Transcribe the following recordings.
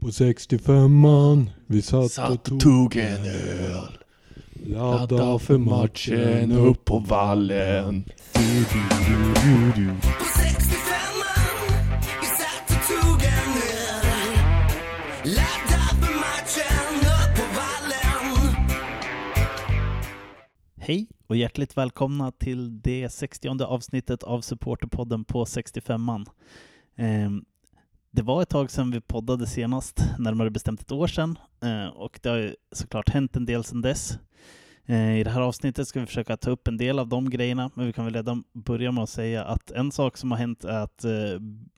På 65an, vi satt, Satt och tog tog en öl. Ladda för matchen upp på vallen. Du, du, du, du, du. På 65an, vi satt och tog en öl Laddade för matchen upp på vallen Hej och hjärtligt välkomna till det 60 avsnittet av Supporterpodden på 65an. Det var ett tag sedan vi poddade senast, närmare bestämt ett år sedan, eh, och det har ju såklart hänt en del sedan dess. Eh, I det här avsnittet ska vi försöka ta upp en del av de grejerna, men vi kan väl redan börja med att säga att en sak som har hänt är att eh,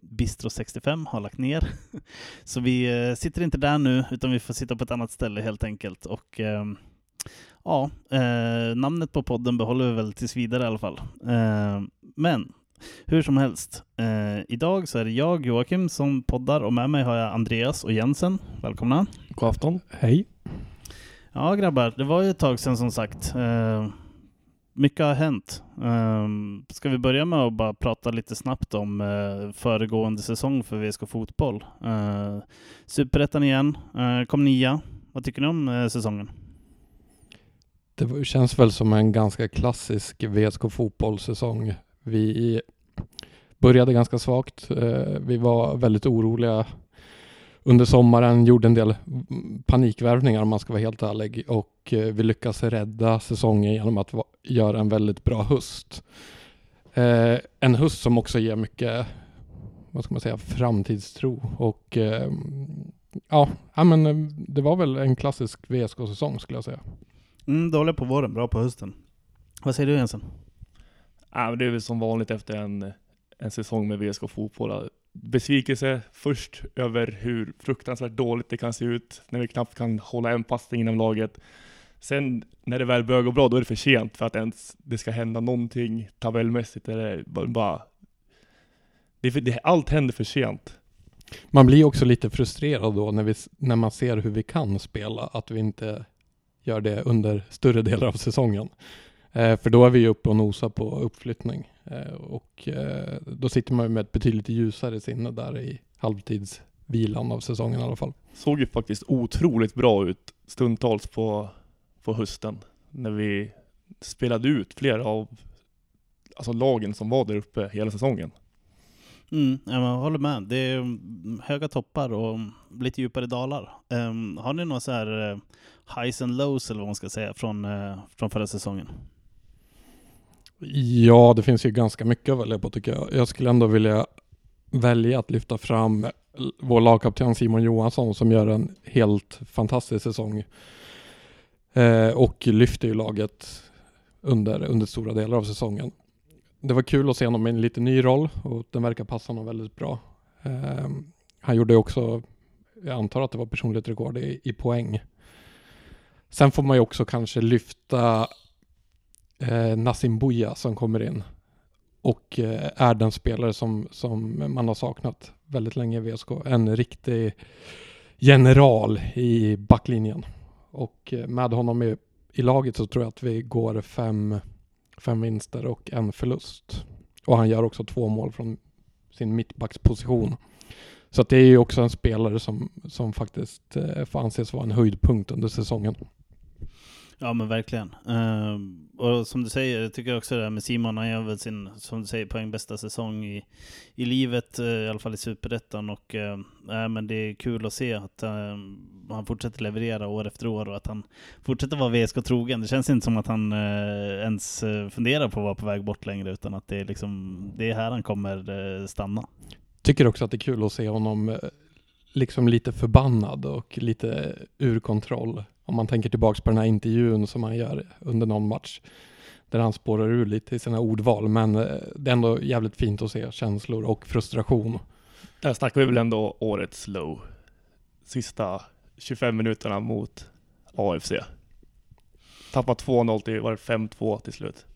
Bistro 65 har lagt ner. Så vi sitter inte där nu, utan vi får sitta på ett annat ställe helt enkelt. Och Ja, namnet på podden behåller vi väl tills vidare i alla fall. Men hur som helst, eh, idag så är det jag, Joakim, som poddar och med mig har jag Andreas och Jensen. Välkomna! God afton. Hej. Ja grabbar, det var ju ett tag sedan som sagt. Eh, mycket har hänt. Eh, ska vi börja med att bara prata lite snabbt om eh, föregående säsong för VSK Fotboll? Eh, Superettan igen, eh, kom nia. Vad tycker ni om eh, säsongen? Det känns väl som en ganska klassisk VSK fotbollssäsong. Vi började ganska svagt. Eh, vi var väldigt oroliga under sommaren, gjorde en del panikvärvningar om man ska vara helt ärlig och eh, vi lyckas rädda säsongen genom att göra en väldigt bra höst. Eh, en höst som också ger mycket, vad ska man säga, framtidstro och ehm, ja, men det var väl en klassisk VSK-säsong skulle jag säga. Mm, dåliga på våren, bra på hösten. Vad säger du Jensen? Ja, men det är väl som vanligt efter en, en säsong med VSK Fotboll. Besvikelse först över hur fruktansvärt dåligt det kan se ut när vi knappt kan hålla en passning inom laget. Sen när det väl börjar gå bra, då är det för sent för att ens det ska hända någonting tabellmässigt. Eller bara, det det, allt händer för sent. Man blir också lite frustrerad då när, vi, när man ser hur vi kan spela, att vi inte gör det under större delar av säsongen. Eh, för då är vi ju uppe och nosar på uppflyttning. Eh, och eh, då sitter man ju med ett betydligt ljusare sinne där i halvtidsvilan av säsongen i alla fall. Såg ju faktiskt otroligt bra ut stundtals på, på hösten. När vi spelade ut flera av alltså lagen som var där uppe hela säsongen. Mm, jag håller med. Det är mm, höga toppar och lite djupare dalar. Ehm, har ni några så här eh, highs and lows eller vad man ska säga från, eh, från förra säsongen? Ja, det finns ju ganska mycket att välja på tycker jag. Jag skulle ändå vilja välja att lyfta fram vår lagkapten Simon Johansson som gör en helt fantastisk säsong. Eh, och lyfter ju laget under, under stora delar av säsongen. Det var kul att se honom i en lite ny roll och den verkar passa honom väldigt bra. Eh, han gjorde också, jag antar att det var personligt rekord i, i poäng. Sen får man ju också kanske lyfta eh, Nassim Buya som kommer in och eh, är den spelare som, som man har saknat väldigt länge i VSK. En riktig general i backlinjen. Och eh, med honom i, i laget så tror jag att vi går fem, fem vinster och en förlust. Och han gör också två mål från sin mittbacksposition. Så att det är ju också en spelare som, som faktiskt eh, får anses vara en höjdpunkt under säsongen. Ja men verkligen. Ehm, och som du säger, jag tycker också det här med Simon, han gör väl sin, som du säger, poängbästa säsong i, i livet, eh, i alla fall i Superettan. Och uh, äh, men det är kul att se att eh, han fortsätter leverera år efter år och att han fortsätter vara VSK trogen. Det känns inte som att han eh, ens eh, funderar på att vara på väg bort längre, utan att det är, liksom, det är här han kommer stanna. Tycker också att det är kul att se honom liksom lite förbannad och lite ur kontroll. Om man tänker tillbaka på den här intervjun som han gör under någon match. Där han spårar ur lite i sina ordval. Men eh, det är ändå jävligt fint att se känslor och frustration. Där snackar vi väl ändå årets low. Sista 25 minuterna mot AFC. Tappar 2-0 till, var det 5-2 till slut?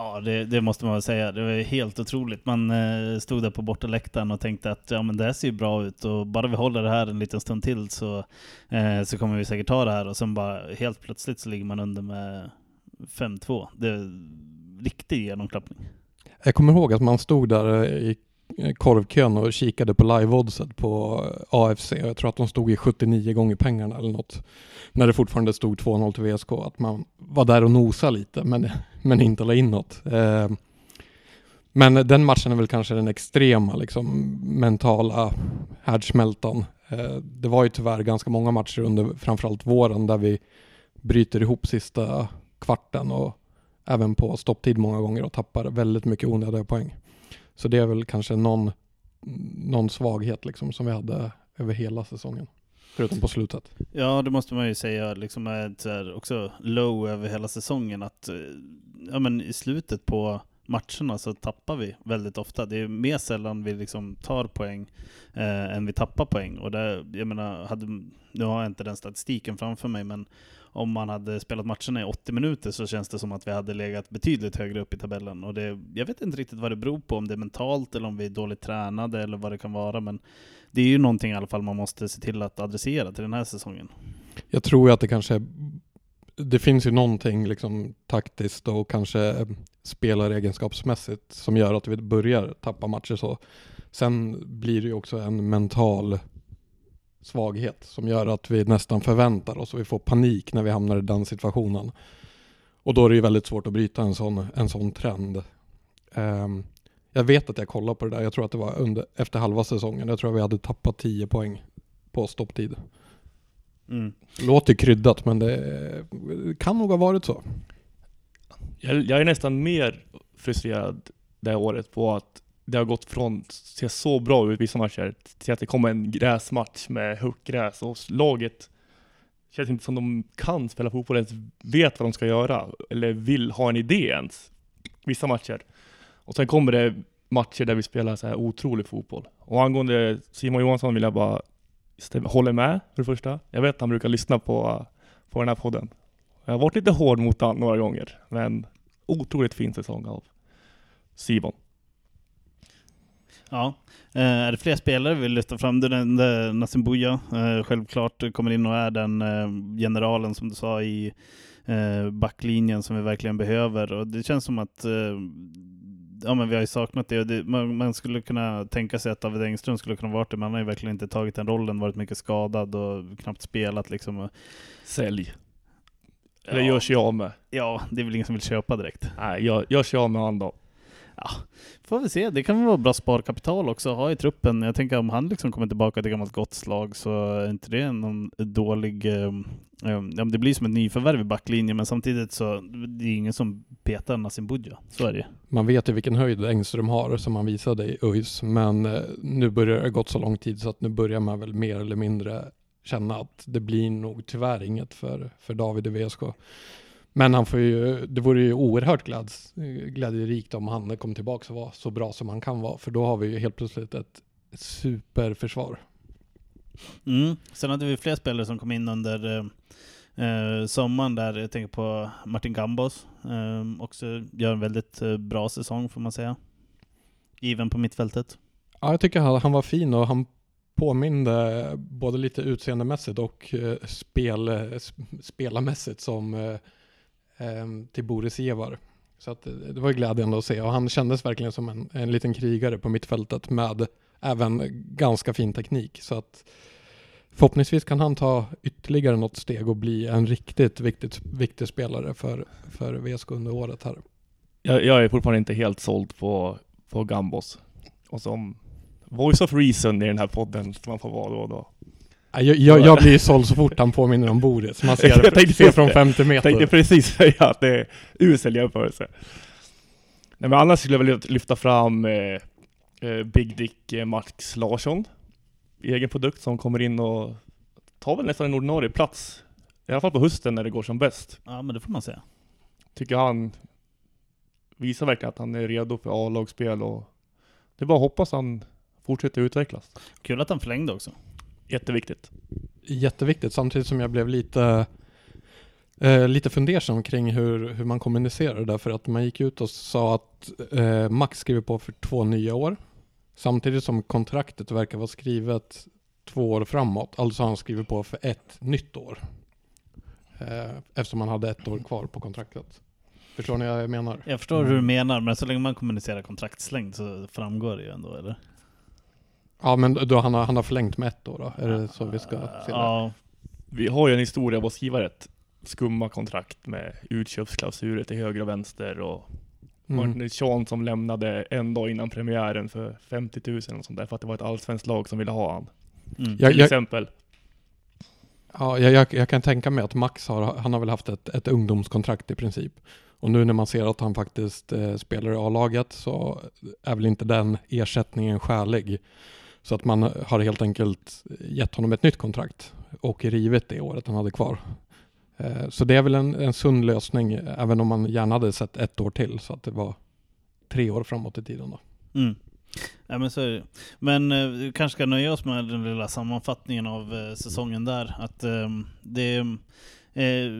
Ja, det, det måste man väl säga. Det var helt otroligt. Man eh, stod där på bortaläktaren och tänkte att ja, men det här ser ju bra ut och bara vi håller det här en liten stund till så, eh, så kommer vi säkert ta det här. Och sen bara helt plötsligt så ligger man under med 5-2. Det är riktig genomklappning. Jag kommer ihåg att man stod där eh, i Eh, korvkön och kikade på live-oddset på eh, AFC AFC. Jag tror att de stod i 79 gånger pengarna eller något. När det fortfarande stod 2-0 till VSK. Att man var där och nosade lite men, men inte la in något. Eh, men den matchen är väl kanske den extrema liksom, mentala härdsmältan. Det var ju tyvärr ganska många matcher under framförallt våren där vi bryter ihop sista kvarten och även på stopptid många gånger och tappar väldigt mycket onödiga poäng. Så det är väl kanske någon, någon svaghet liksom som vi hade över hela säsongen. Förutom på slutet. Ja, det måste man ju säga, liksom är också low över hela säsongen, att eh, ja, men i slutet på matcherna så tappar vi väldigt ofta. Det är mer sällan vi liksom tar poäng eh, än vi tappar poäng. Och det, jag menar, hade, nu har jag inte den statistiken framför mig, men om man hade spelat matcherna i 80 minuter så känns det som att vi hade legat betydligt högre upp i tabellen. Och det, jag vet inte riktigt vad det beror på, om det är mentalt eller om vi är dåligt tränade eller vad det kan vara. Men det är ju någonting i alla fall man måste se till att adressera till den här säsongen. Jag tror ju att det kanske det finns ju någonting liksom taktiskt och kanske eh, spelaregenskapsmässigt som gör att vi börjar tappa matcher så. Sen blir det ju också en mental svaghet som gör att vi nästan förväntar oss och vi får panik när vi hamnar i den situationen. Och då är det ju väldigt svårt att bryta en sån, en sån trend. Um, jag vet att jag kollade på det där, jag tror att det var under, efter halva säsongen. Jag tror att vi hade tappat 10 poäng på stopptid. Mm. Låter kryddat men det kan nog ha varit så. Jag, jag är nästan mer frustrerad det här året på att det har gått från att se så bra ut vissa matcher till att det kommer en gräsmatch med högt gräs och laget känns inte som de kan spela fotboll ens vet vad de ska göra eller vill ha en idé ens. Vissa matcher. Och sen kommer det matcher där vi spelar så här otrolig fotboll. Och angående Simon Johansson vill jag bara Håller med för det första. Jag vet att han brukar lyssna på, på den här podden. Jag har varit lite hård mot honom några gånger, men otroligt fin säsong av Simon. Ja. Eh, är det fler spelare vi vill lyfta fram? Du nämnde Nassim Buya. Eh, självklart kommer in och är den eh, generalen som du sa i backlinjen som vi verkligen behöver. Och det känns som att ja, men vi har ju saknat det. Och det man, man, skulle kunna tänka sig att David Engström skulle kunna vara det, men han har ju verkligen inte tagit den rollen, varit mycket skadad och knappt spelat liksom. Sälj. Eller Ja. gör sig av med. Ja, det är väl ingen som vill köpa direkt. Nej, gör, gör sig av med han då. Ja, Får vi se, det kan väl vara bra sparkapital också att ha i truppen. Jag tänker om han liksom kommer tillbaka till gammalt gott slag så är inte det någon dålig... Eh, eh, det blir som ett nyförvärv i backlinjen men samtidigt så det är ingen som petar Nassim Budja. Så är det ju. Man vet ju vilken höjd Engström har som han visade i ÖIS men eh, nu börjar det gått så lång tid så att nu börjar man väl mer eller mindre känna att det blir nog tyvärr inget för, för David i VSK. Men han får ju, det vore ju oerhört gläds, glädjerikt om han kom tillbaka och var så bra som han kan vara för då har vi ju helt plötsligt ett superförsvar. Mm. Sen hade vi fler spelare som kom in under eh, eh, sommaren där. Jag tänker på Martin Gambos. Eh, också gör en väldigt eh, bra säsong får man säga. Given på mittfältet. Ja, jag tycker han, han var fin och han påminde både lite utseendemässigt och eh, spel, sp- spelarmässigt som Ehm, till Boris Jevar. Så att, eh, det var glädjande att se och han kändes verkligen som en, en liten krigare på mittfältet med även ganska fin teknik. Så att förhoppningsvis kan han ta ytterligare något steg och bli en riktigt viktigt, viktig spelare för, för VSK under året här. Jag, jag är fortfarande inte helt såld på, på Gambos. Och som voice of reason i den här podden som man får vara då och då. Jag, jag, jag blir såld så fort han påminner om Boris. Man ser, Jag tänkte ser från det. 50 Jag meter. tänkte precis säga att det är usel jämförelse. Nej men annars skulle jag vilja lyfta fram eh, eh, Big Dick eh, Max Larsson. Egen produkt som kommer in och tar väl nästan en ordinarie plats. I alla fall på hösten när det går som bäst. Ja men det får man säga. Tycker han visar verkligen att han är redo för A-lagsspel och det är bara att hoppas han fortsätter utvecklas. Kul att han förlängde också. Jätteviktigt. Jätteviktigt, samtidigt som jag blev lite eh, lite fundersam kring hur, hur man kommunicerar därför att man gick ut och sa att eh, Max skriver på för två nya år samtidigt som kontraktet verkar vara skrivet två år framåt. Alltså har han skrivit på för ett nytt år. Eh, eftersom han hade ett år kvar på kontraktet. Förstår ni vad jag menar? Jag förstår hur du menar, men så länge man kommunicerar kontraktslängd så framgår det ju ändå, eller? Ja men då han har, han har förlängt med ett år då? Är det så vi ska se det? Ja, Vi har ju en historia av att skriva rätt skumma kontrakt med utköpsklausuler till höger och vänster och Mm. Martin Sean som lämnade en dag innan premiären för 50 000 och sånt där för att det var ett allsvenskt lag som ville ha han. mm. Jag- Till exempel. Ja, jag, jag, jag kan tänka mig att Max har, han har väl haft ett, ett ungdomskontrakt i princip. Och nu när man ser att han faktiskt eh, spelar i A-laget så är väl inte den ersättningen skälig. Så att man har helt enkelt gett honom ett nytt kontrakt och rivit det året han hade kvar. Eh, så det är väl en, en sund lösning, även om man gärna hade sett ett år till så att det var tre år framåt i tiden. Då. Mm. Ja, men så är det. Men eh, vi kanske ska nöja oss med den lilla sammanfattningen av eh, säsongen där. Att eh, det eh,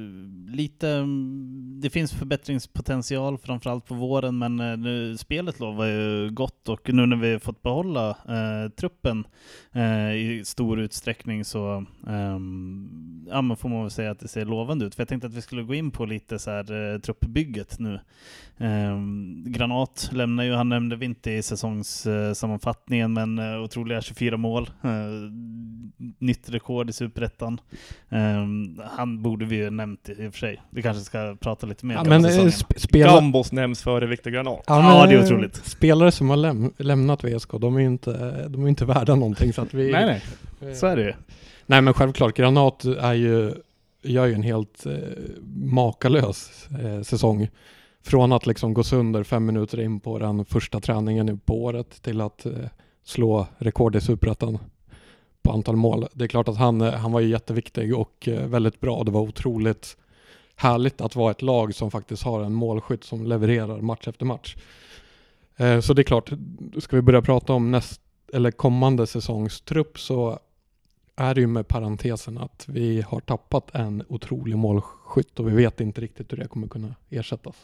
lite, mm, det finns förbättringspotential framförallt på våren men eh, nu, spelet lovar ju gott och nu när vi fått behålla eh, truppen eh, i stor utsträckning så ehm, ja, men får man väl säga att det ser lovande ut. För jag tänkte att vi skulle gå in på lite så här, eh, truppbygget nu. Ehm, Granat lämnar ju, han nämnde vi inte i säsongssammanfattningen, men eh, otroliga 24 mål. Eh, nytt rekord i Superettan. Ehm, han borde vi ju nämnt i och för sig. Vi kanske ska prata lite mer Ja, om men säsongen. eh, sp- spela, Gambos nämns före Viktor Granat. Ja, det är otroligt. Spelare som har läm- lämnat VSK, de är ju inte, de är inte värda någonting. Så att vi, nej, nej, så är det ju. Nej men självklart, Granat är ju, gör ju en helt eh, makalös eh, säsong. Från att liksom gå sönder fem minuter in på den första träningen på året till att eh, slå rekord i Superettan på antal mål. Det är klart att han, eh, han var ju jätteviktig och eh, väldigt bra. Det var otroligt härligt att vara ett lag som faktiskt har en målskytt som levererar match efter match. Eh, så det är klart, ska vi börja prata om näst, eller kommande säsongstrupp så är det ju med parentesen att vi har tappat en otrolig målskytt och vi vet inte riktigt hur det kommer kunna ersättas.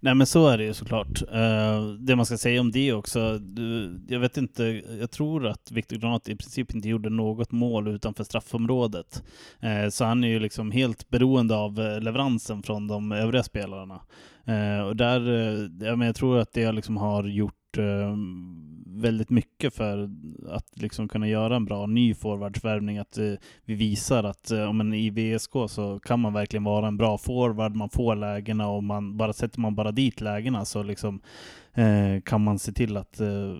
Nej men så är det ju såklart. Uh, det man ska säga om det också, du, jag vet inte, jag tror att Viktor Granat i princip inte gjorde något mål utanför straffområdet. Uh, så han är ju liksom helt beroende av eh, leveransen från de övriga spelarna. Uh, och där, ja, men jag tror att det liksom har gjort väldigt mycket för att liksom kunna göra en bra ny forwardsvärvning. Att eh, vi visar att eh, om man i VSK så kan man verkligen vara en bra forward, man får lägena och man bara sätter man bara dit lägena så liksom eh, kan man se till att eh,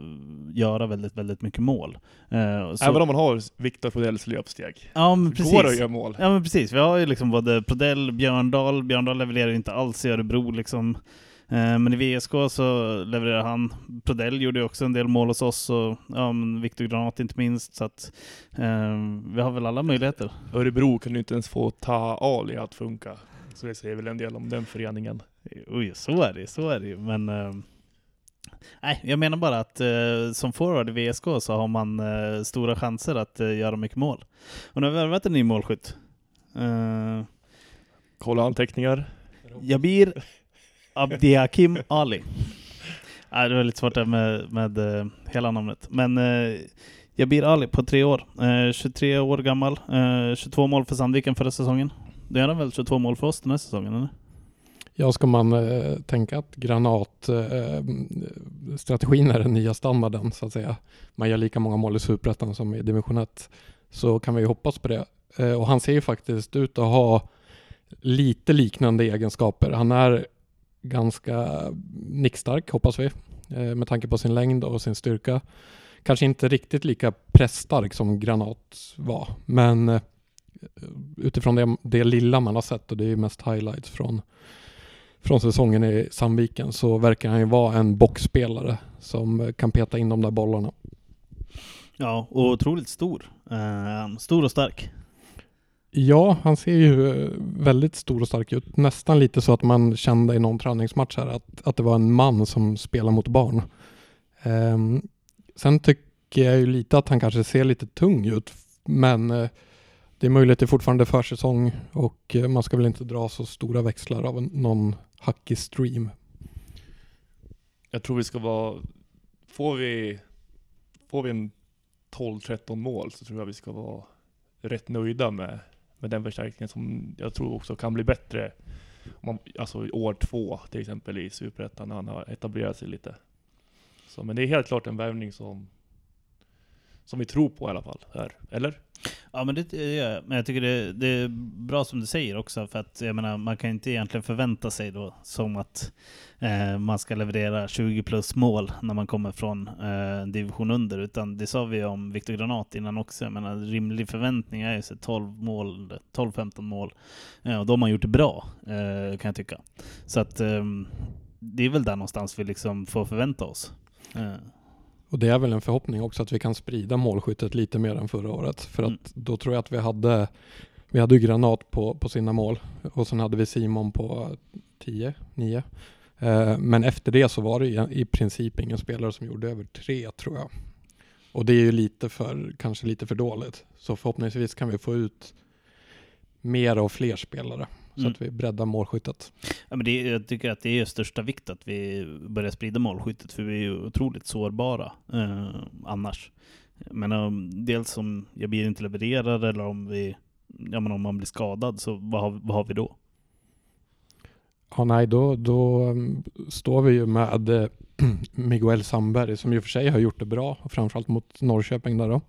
göra väldigt, väldigt mycket mål. Eh, så, Även om man har Viktor Fodells löpsteg. ja, men Det precis. går att göra mål. Ja men precis, vi har ju liksom både Prodell, Björndal, Björndal levererar inte alls i Örebro liksom. Eh, Men i VSK så levererar han. Prodell gjorde också en del mål hos oss och ja, Viktor Granat inte minst. Så att eh, vi har väl alla möjligheter. Örebro kan ju inte ens få ta Ali att funka. Så det säger väl en del om den föreningen. Oj, så är det så är det ju. Men eh, nej, jag menar bara att eh, som forward i VSK så har man eh, stora chanser att eh, göra mycket mål. Och nu har vi värvat en ny målskytt. Kolla anteckningar. Jabir Abdiakim Ali. Nej, det var lite svårt där med, med eh, hela namnet. Men eh, Jabir Ali på tre år. Eh, 23 år gammal. Eh, 22 mål för Sandviken förra säsongen. Då gör han väl 22 mål för oss den här säsongen, eller? Ja, ska man eh, tänka att granatstrategin eh, är den nya standarden så att säga. Man gör lika många mål i Superettan som i division 1. Så kan vi ju hoppas på det. Eh, och han ser ju faktiskt ut att ha lite liknande egenskaper. Han är ganska nickstark hoppas vi. Eh, med tanke på sin längd och sin styrka. Kanske inte riktigt lika pressstark som Granat var. Men eh, utifrån det, det lilla man har sett och det är ju mest highlights från från säsongen i Sandviken så verkar han ju vara en boxspelare som eh, kan peta in de där bollarna. Ja, och otroligt stor. Eh, stor och stark. Ja, han ser ju eh, väldigt stor och stark ut. Nästan lite så att man kände i någon träningsmatch här att, att det var en man som spelar mot barn. Um, sen tycker jag ju lite att han kanske ser lite tung ut, men uh, det är möjligt det är fortfarande försäsong och uh, man ska väl inte dra så stora växlar av en- någon hackig stream. Jag tror vi ska vara... Får vi, får vi en 12-13 mål så tror jag vi ska vara rätt nöjda med, med den förstärkningen som jag tror också kan bli bättre om man, alltså i år två till exempel i Superettan när han har etablerat sig lite. Så, men det är helt klart en värvning som, som vi tror på i alla fall. Här. Eller? Ja men det gör jag. Men jag tycker det, det är bra som du säger också, för att jag menar, man kan inte egentligen förvänta sig då som att eh, man ska leverera 20 plus mål när man kommer från eh, division under, utan det sa vi om Viktor Granat innan också. Jag menar, rimlig förväntning är ju så 12 mål, 12-15 mål, eh, och då har man gjort det bra, eh, kan jag tycka. Så att eh, det är väl där någonstans vi liksom får förvänta oss. Eh. Och det är väl en förhoppning också att vi kan sprida målskyttet lite mer än förra året. För att Mm. då tror jag att vi hade, vi hade Granat på, på sina mål och sen hade vi Simon på 10, 9. Eh, men efter det så var det i, i princip ingen spelare som gjorde över tre tror jag. Och det är ju lite för, kanske lite för dåligt. Så förhoppningsvis kan vi få ut mer och fler spelare. Så Mm. att vi breddar målskyttet. Ja, men det, jag tycker att det är största vikt att vi börjar sprida målskyttet, för vi är ju otroligt sårbara eh, annars. Men um, dels om Jabir inte levererar eller om, vi, ja, men om man blir skadad, så vad har, vad har vi då? Ja, nej, då, då um, står vi ju med eh, Miguel Sandberg som och för sig har gjort det bra, framförallt mot Norrköping där då,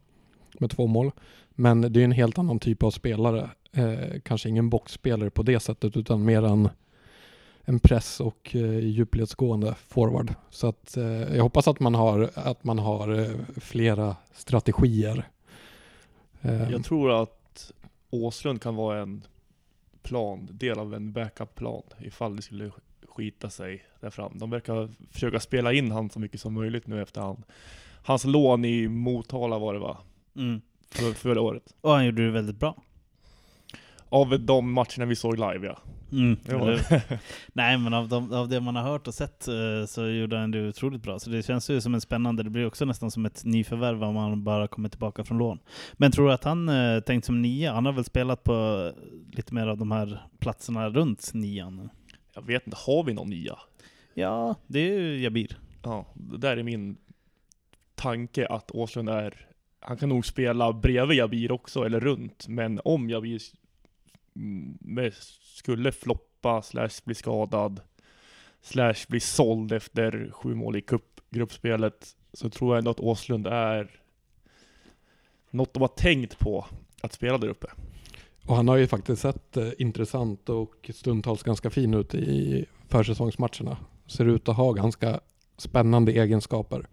med två mål. Men det är en helt annan typ av spelare. Eh, kanske ingen boxspelare på det sättet, utan mer en, en press och eh, djupledsgående forward. Så att eh, jag hoppas att man har, att man har eh, flera strategier. Eh, Jag tror att Åslund kan vara en plan, del av en backup-plan ifall det skulle skita sig där fram. De verkar försöka spela in han så mycket som möjligt nu efter han, hans lån i Motala var det va? Mm. För, förra året. Och han gjorde det väldigt bra. Av de matcherna vi såg live ja. Mm. Nej, men av, de, av det man har hört och sett eh, så gjorde han det otroligt bra. Så det känns ju som en spännande, det blir också nästan som ett nyförvärv om man bara kommer tillbaka från lån. Men tror du att han eh, tänkt som nia? Han har väl spelat på lite mer av de här platserna runt nian? Jag vet inte, har vi någon nya? Ja, det är ju Jabir. Ja, det där är min tanke att Åslund är, han kan nog spela bredvid Jabir också, eller runt, men om Jabir skulle floppa, slash bli skadad, slash bli såld efter sju mål i cup, gruppspelet, så tror jag ändå att Åslund är något de har tänkt på att spela där uppe. Och han har ju faktiskt sett eh, intressant och stundtals ganska fin ut i försäsongsmatcherna. Ser ut att ha ganska spännande egenskaper.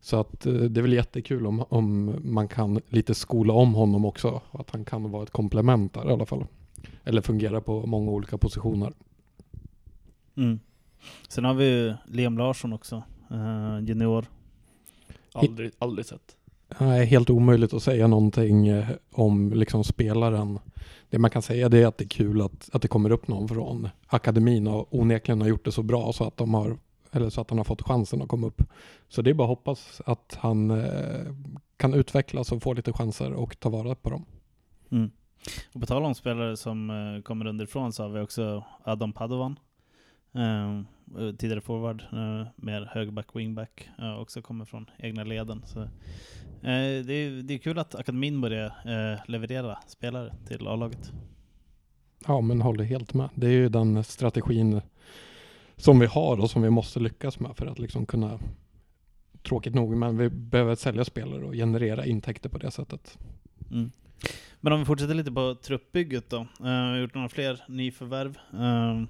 Så att eh, det är väl jättekul om, om man kan lite skola om honom också. Att han kan vara ett komplement där i alla fall. Eller fungera på många olika positioner. Mm. Sen har vi ju Liam Larsson också, eh, junior. Aldrig, aldrig sett. Det är helt omöjligt att säga någonting eh, om liksom spelaren. Det man kan säga det är att det är kul att, att det kommer upp någon från akademin och onekligen har gjort det så bra så att de har eller så att han har fått chansen att komma upp. Så det är bara att hoppas att han eh, kan utvecklas och få lite chanser och ta vara på dem. Mm. Och på tal om spelare som eh, kommer underifrån så har vi också Adam Padovan. Eh, tidigare forward, mer högerback, wingback. Eh, också kommer från egna leden. Så, det, är, det är kul att akademin börjar leverera spelare till A-laget. Ja, men håller helt med. Det är ju den strategin som vi har och som vi måste lyckas med för att liksom kunna Tråkigt nog, men vi behöver sälja spelare och generera intäkter på det sättet. Mm. Men om vi fortsätter lite på truppbygget då. Uh, vi har gjort några fler nyförvärv. Uh,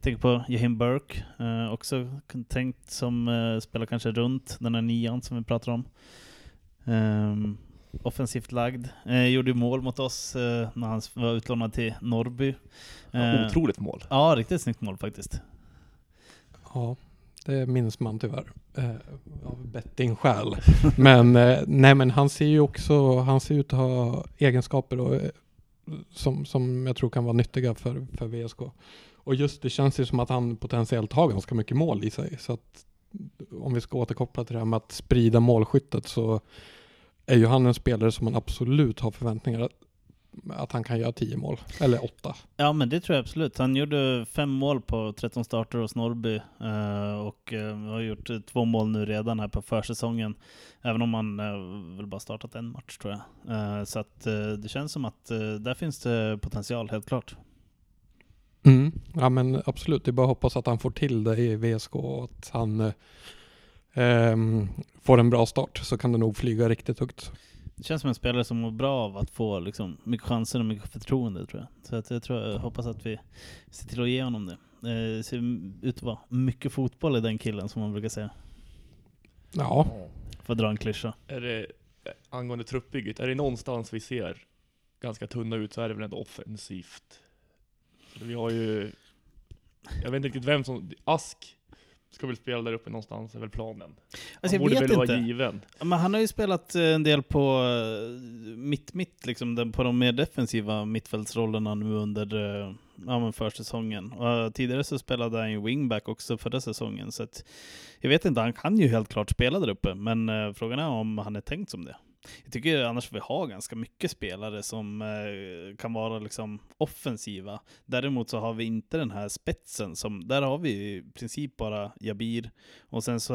tänk på Jahim Burke, uh, också tänkt som uh, spelar kanske runt den här nian som vi pratar om. Um, offensivt lagd. Uh, gjorde ju mål mot oss uh, när han var utlånad till Norrby. Ja, otroligt mål. Ja, riktigt snyggt mål faktiskt. Ja, det minns man tyvärr eh, av bettingskäl. men eh, nej, men han ser ju också, han ser ut att ha egenskaper och, eh, som, som jag tror kan vara nyttiga för, för VSK. Och just det känns ju som att han potentiellt har ganska mycket mål i sig. Så att om vi ska återkoppla till det här med att sprida målskyttet så är ju han en spelare som man absolut har förväntningar att, han kan göra 10 mål, eller 8. Ja men det tror jag absolut. Han gjorde fem mål på 13 starter hos Norrby eh, och eh, har gjort två mål nu redan här på försäsongen. Även om han eh, väl bara startat en match tror jag. Så att det känns som att där finns det potential helt klart. Mm. Ja men absolut, det är bara att hoppas att han får till det i VSK och att han eh, ehm, får en bra start så kan det nog flyga riktigt högt. Det känns som en spelare som mår bra av att få liksom, mycket chanser och mycket förtroende tror jag. Så att jag, tror, jag hoppas att vi ser till att ge honom det. Eh, Det ser ut att vara mycket fotboll i den killen som man brukar säga. Ja, För att dra en klyscha. Är det, eh, angående truppbygget, är det någonstans vi ser ganska tunna ut så är det väl ändå offensivt. Vi har ju, jag vet inte riktigt vem som, Ask ska väl spela där uppe någonstans, är väl planen. Alltså Han borde väl inte. vara given. Men han har ju spelat eh, en del på mitt-mitt, liksom, den- på de mer defensiva mittfältsrollerna nu under eh, ja, försäsongen. Och eh, tidigare så spelade han ju wingback också förra säsongen. Så att, jag vet inte, han kan ju helt klart spela där uppe, men eh, frågan är om han är tänkt som det. Jag tycker annars vi har ganska mycket spelare som eh, kan vara liksom offensiva. Däremot så har vi inte den här spetsen. Som, där har vi i princip bara Jabir och sen så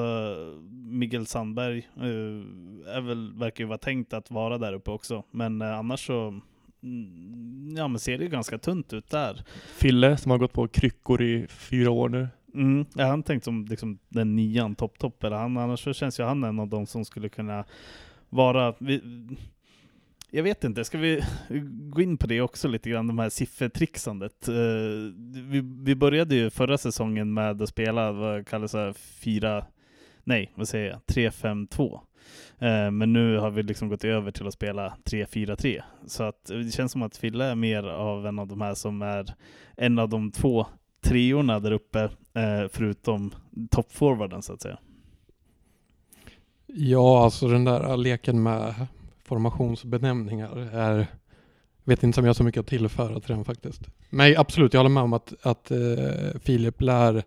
Miguel Sandberg eh, är väl, verkar ju vara tänkt att vara där uppe också. Men eh, annars så mm, ja, men ser det ju ganska tunt ut där. Fille som har gått på kryckor i fyra år nu. Mm. Är han tänkt som liksom, den nian, topp-topp? Eller han, annars så känns ju han en av de som skulle kunna vara... Vi, jag vet inte, ska vi gå in på det också lite grann, de här siffertrixandet? Eh, vi, vi började ju förra säsongen med att spela, vad kallas det, fyra, nej vad säger jag, 3-5-2. Eh, men nu har vi liksom gått över till att spela 3-4-3. Så att det känns som att Fille är mer av en av de här som är en av de två treorna där uppe, eh, förutom toppforwarden så att säga ja alltså den där äh, leken med formationsbenämningar är vet inte om jag har så mycket att tillföra till den faktiskt. Men absolut, jag håller med om att, att eh, Filip lär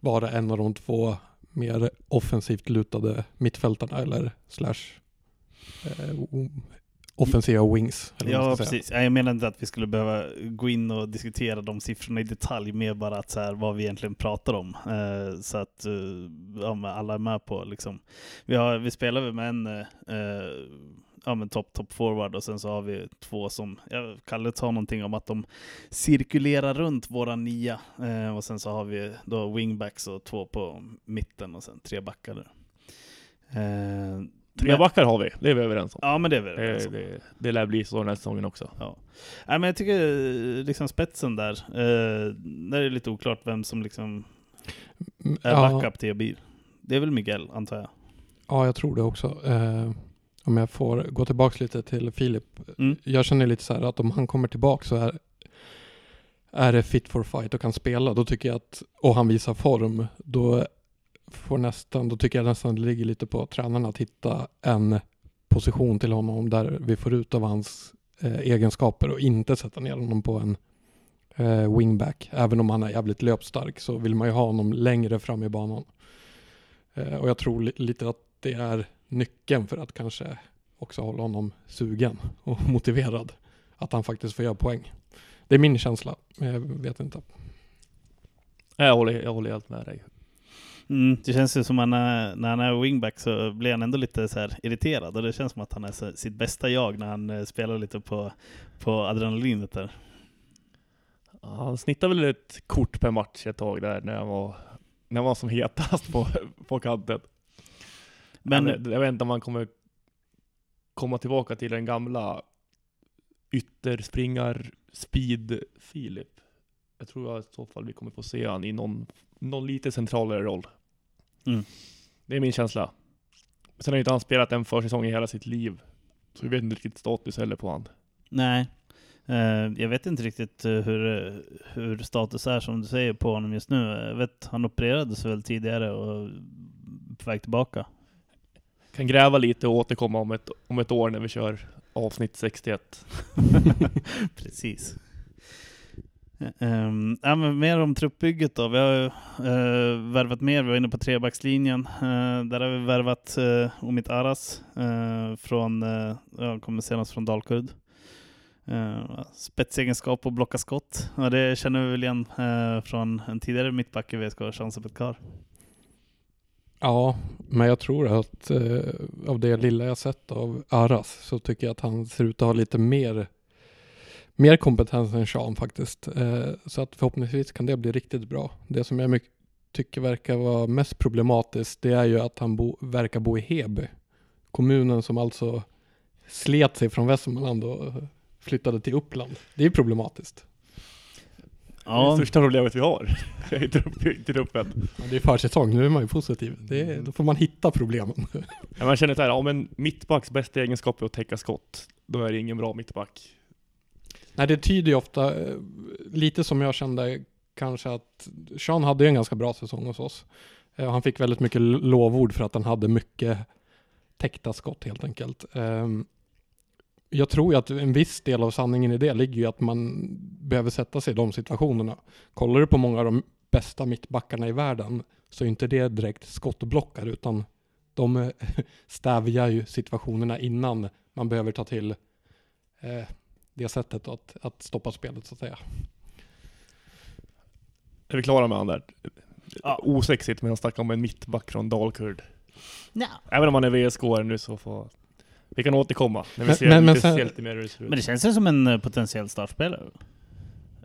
vara en av de två mer offensivt lutade mittfältarna eller slash eh, offensiva wings. Eller Ja, säga. precis. Nej, Jag menar inte att vi skulle behöva gå in och diskutera de siffrorna i detalj, mer bara att så här, vad vi egentligen pratar om. Eh, så att eh, ja, alla är med på liksom. Vi, har, vi spelar väl med en eh, ja, men topp top forward och sen så har vi två som, jag Kalle sa någonting om att de cirkulerar runt våra nia. Eh, och sen så har vi då wingbacks och två på mitten och sen tre backar. Eh, Tre men- backar har vi, det är vi överens om. Ja, men det är vi överens Det, om. det, det lär bli så den här säsongen också. Ja. Nej, men jag tycker eh, liksom spetsen där, eh, där är det lite oklart vem som liksom Mm, är ja, backup till Jabir. Det är väl Miguel, antar jag. ja, jag tror det också. Eh, om jag får gå tillbaka lite till Filip. Mm. Jag känner lite så här att om han kommer tillbaka så är, är det fit for fight och kan spela, då tycker jag att, och han visar form, då får nästan, då tycker jag nästan det ligger lite på tränarna att hitta en position till honom där vi får ut av hans eh, egenskaper och inte sätta ner honom på en eh, wingback. Även om han är jävligt löpstark så vill man ju ha honom längre fram i banan. Eh, och jag tror li- lite att det är nyckeln för att kanske också hålla honom sugen och motiverad. Att han faktiskt får göra poäng. Det är min känsla, men jag vet inte. Jag håller, jag håller helt med dig. Mm, det känns ju som att han är, när han är wingback så blir han ändå lite så här irriterad och det känns som att han är så, sitt bästa jag när han eh, spelar lite på, på adrenalinet där. Han snittade väl ett kort per match ett tag där när han var, när han var som hetast på, på kanten. Men, Men jag vet inte om han kommer komma tillbaka till den gamla ytterspringar speed Filip. Jag tror att i så fall vi kommer få se han i någon, någon lite centralare roll. Mm. Det är min känsla. Sen har ju inte han spelat en försäsong i hela sitt liv. Så vi vet inte riktigt status heller på han. nej, eh, jag vet inte riktigt eh, hur, eh, hur status är som du säger på honom just nu. Jag vet, han opererades väl tidigare och på väg tillbaka. Kan gräva lite och återkomma om ett, om ett år när vi kör avsnitt 61. Precis. Um, ja, men mer om truppbygget då. Vi har ju värvat mer. Vi var inne på trebackslinjen. Uh, där har vi värvat uh, Omid Aras uh, från, uh, ja, kommer senast från Dalkurd. Uh, spetsegenskap och blocka skott. Ja, det känner vi väl igen från en tidigare mittback i VSK, Chance Kar. Ja, men jag tror att av det lilla jag sett av Aras så tycker jag att han ser ut att ha lite mer mer kompetens än Sean faktiskt. Eh, så att förhoppningsvis kan det bli riktigt bra. Det som jag mycket, tycker verkar vara mest problematiskt det är ju att han bo, verkar bo i Heby. Kommunen som alltså slet sig från Västmanland och flyttade till Uppland. Det är problematiskt. Det är Ja, det största problemet vi har. Jag är inte upp- inte uppe än. Men det är försäsong, nu är man ju positiv. Det är, då får man hitta problemen. Ja, man känner såhär, om en mittbacks bästa egenskap är att täcka skott, då är det ingen bra mittback. Nej, det tyder ju ofta, eh, lite som jag kände kanske att Sean hade ju en ganska bra säsong hos oss. Eh, han fick väldigt mycket lovord för att han hade mycket täckta skott helt enkelt. Ehm, jag tror ju att en viss del av sanningen i det ligger ju att man behöver sätta sig i de situationerna. Kollar du på många av de bästa mittbackarna i världen så är inte det direkt skottblockare utan de eh, stävjar ju situationerna innan man behöver ta till eh, det sättet att, att stoppa spelet så att säga. Är vi klara med han där? Ja. Osexigt med att snacka om en mittback från Dalkurd. Nja. Även om han är VSK nu så får... Vi kan återkomma när vi Men- ser men- men lite sen- helt mer hur det ser ut. men det känns ju som en eh, potentiell startspelare.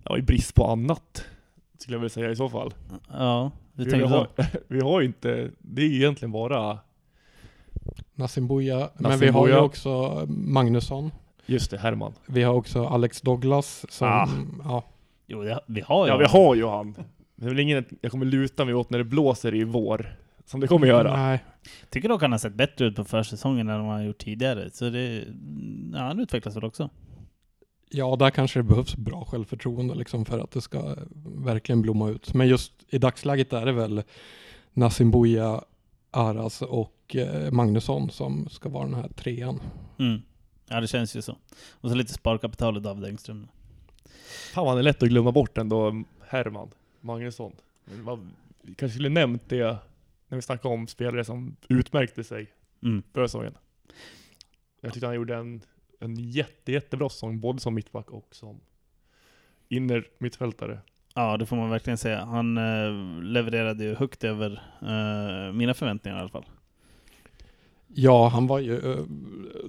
Ja, i brist på annat. Skulle jag vilja säga i så fall. Ja, du Vi tänker så. har, vi har ju inte... Det är ju egentligen bara... Nassim Buya, men vi har ju också Magnusson. Just det, Herman. Vi har också Alex Douglas som, Ah. ja, Jo, det, vi har ju Ja, vi har ju han. Det är väl ingen jag kommer luta mig åt när det blåser i vår. Som det kommer göra. Nej, Tycker dock han har sett bättre ut på försäsongen än vad han gjort tidigare. Så det, ja, han utvecklas väl också. ja där kanske det behövs bra självförtroende liksom för att det ska verkligen blomma ut. Men just i dagsläget är det väl Nassim Buya, Aras och eh, Magnusson som ska vara den här trean. Mm. Ja, det känns ju så. Och så lite sparkapital i David Engström. Fan vad han är lätt att glömma bort ändå, Herman Magnusson. Vi kanske skulle nämnt det när vi snackade om spelare som utmärkte sig Mm. förra säsongen. Jag tyckte han gjorde en, en jätte, jättebra säsong, både som mittback och som inner mittfältare. Ja, det får man verkligen säga. Han eh, levererade ju högt över eh, mina förväntningar i alla fall. Ja, han var ju, eh,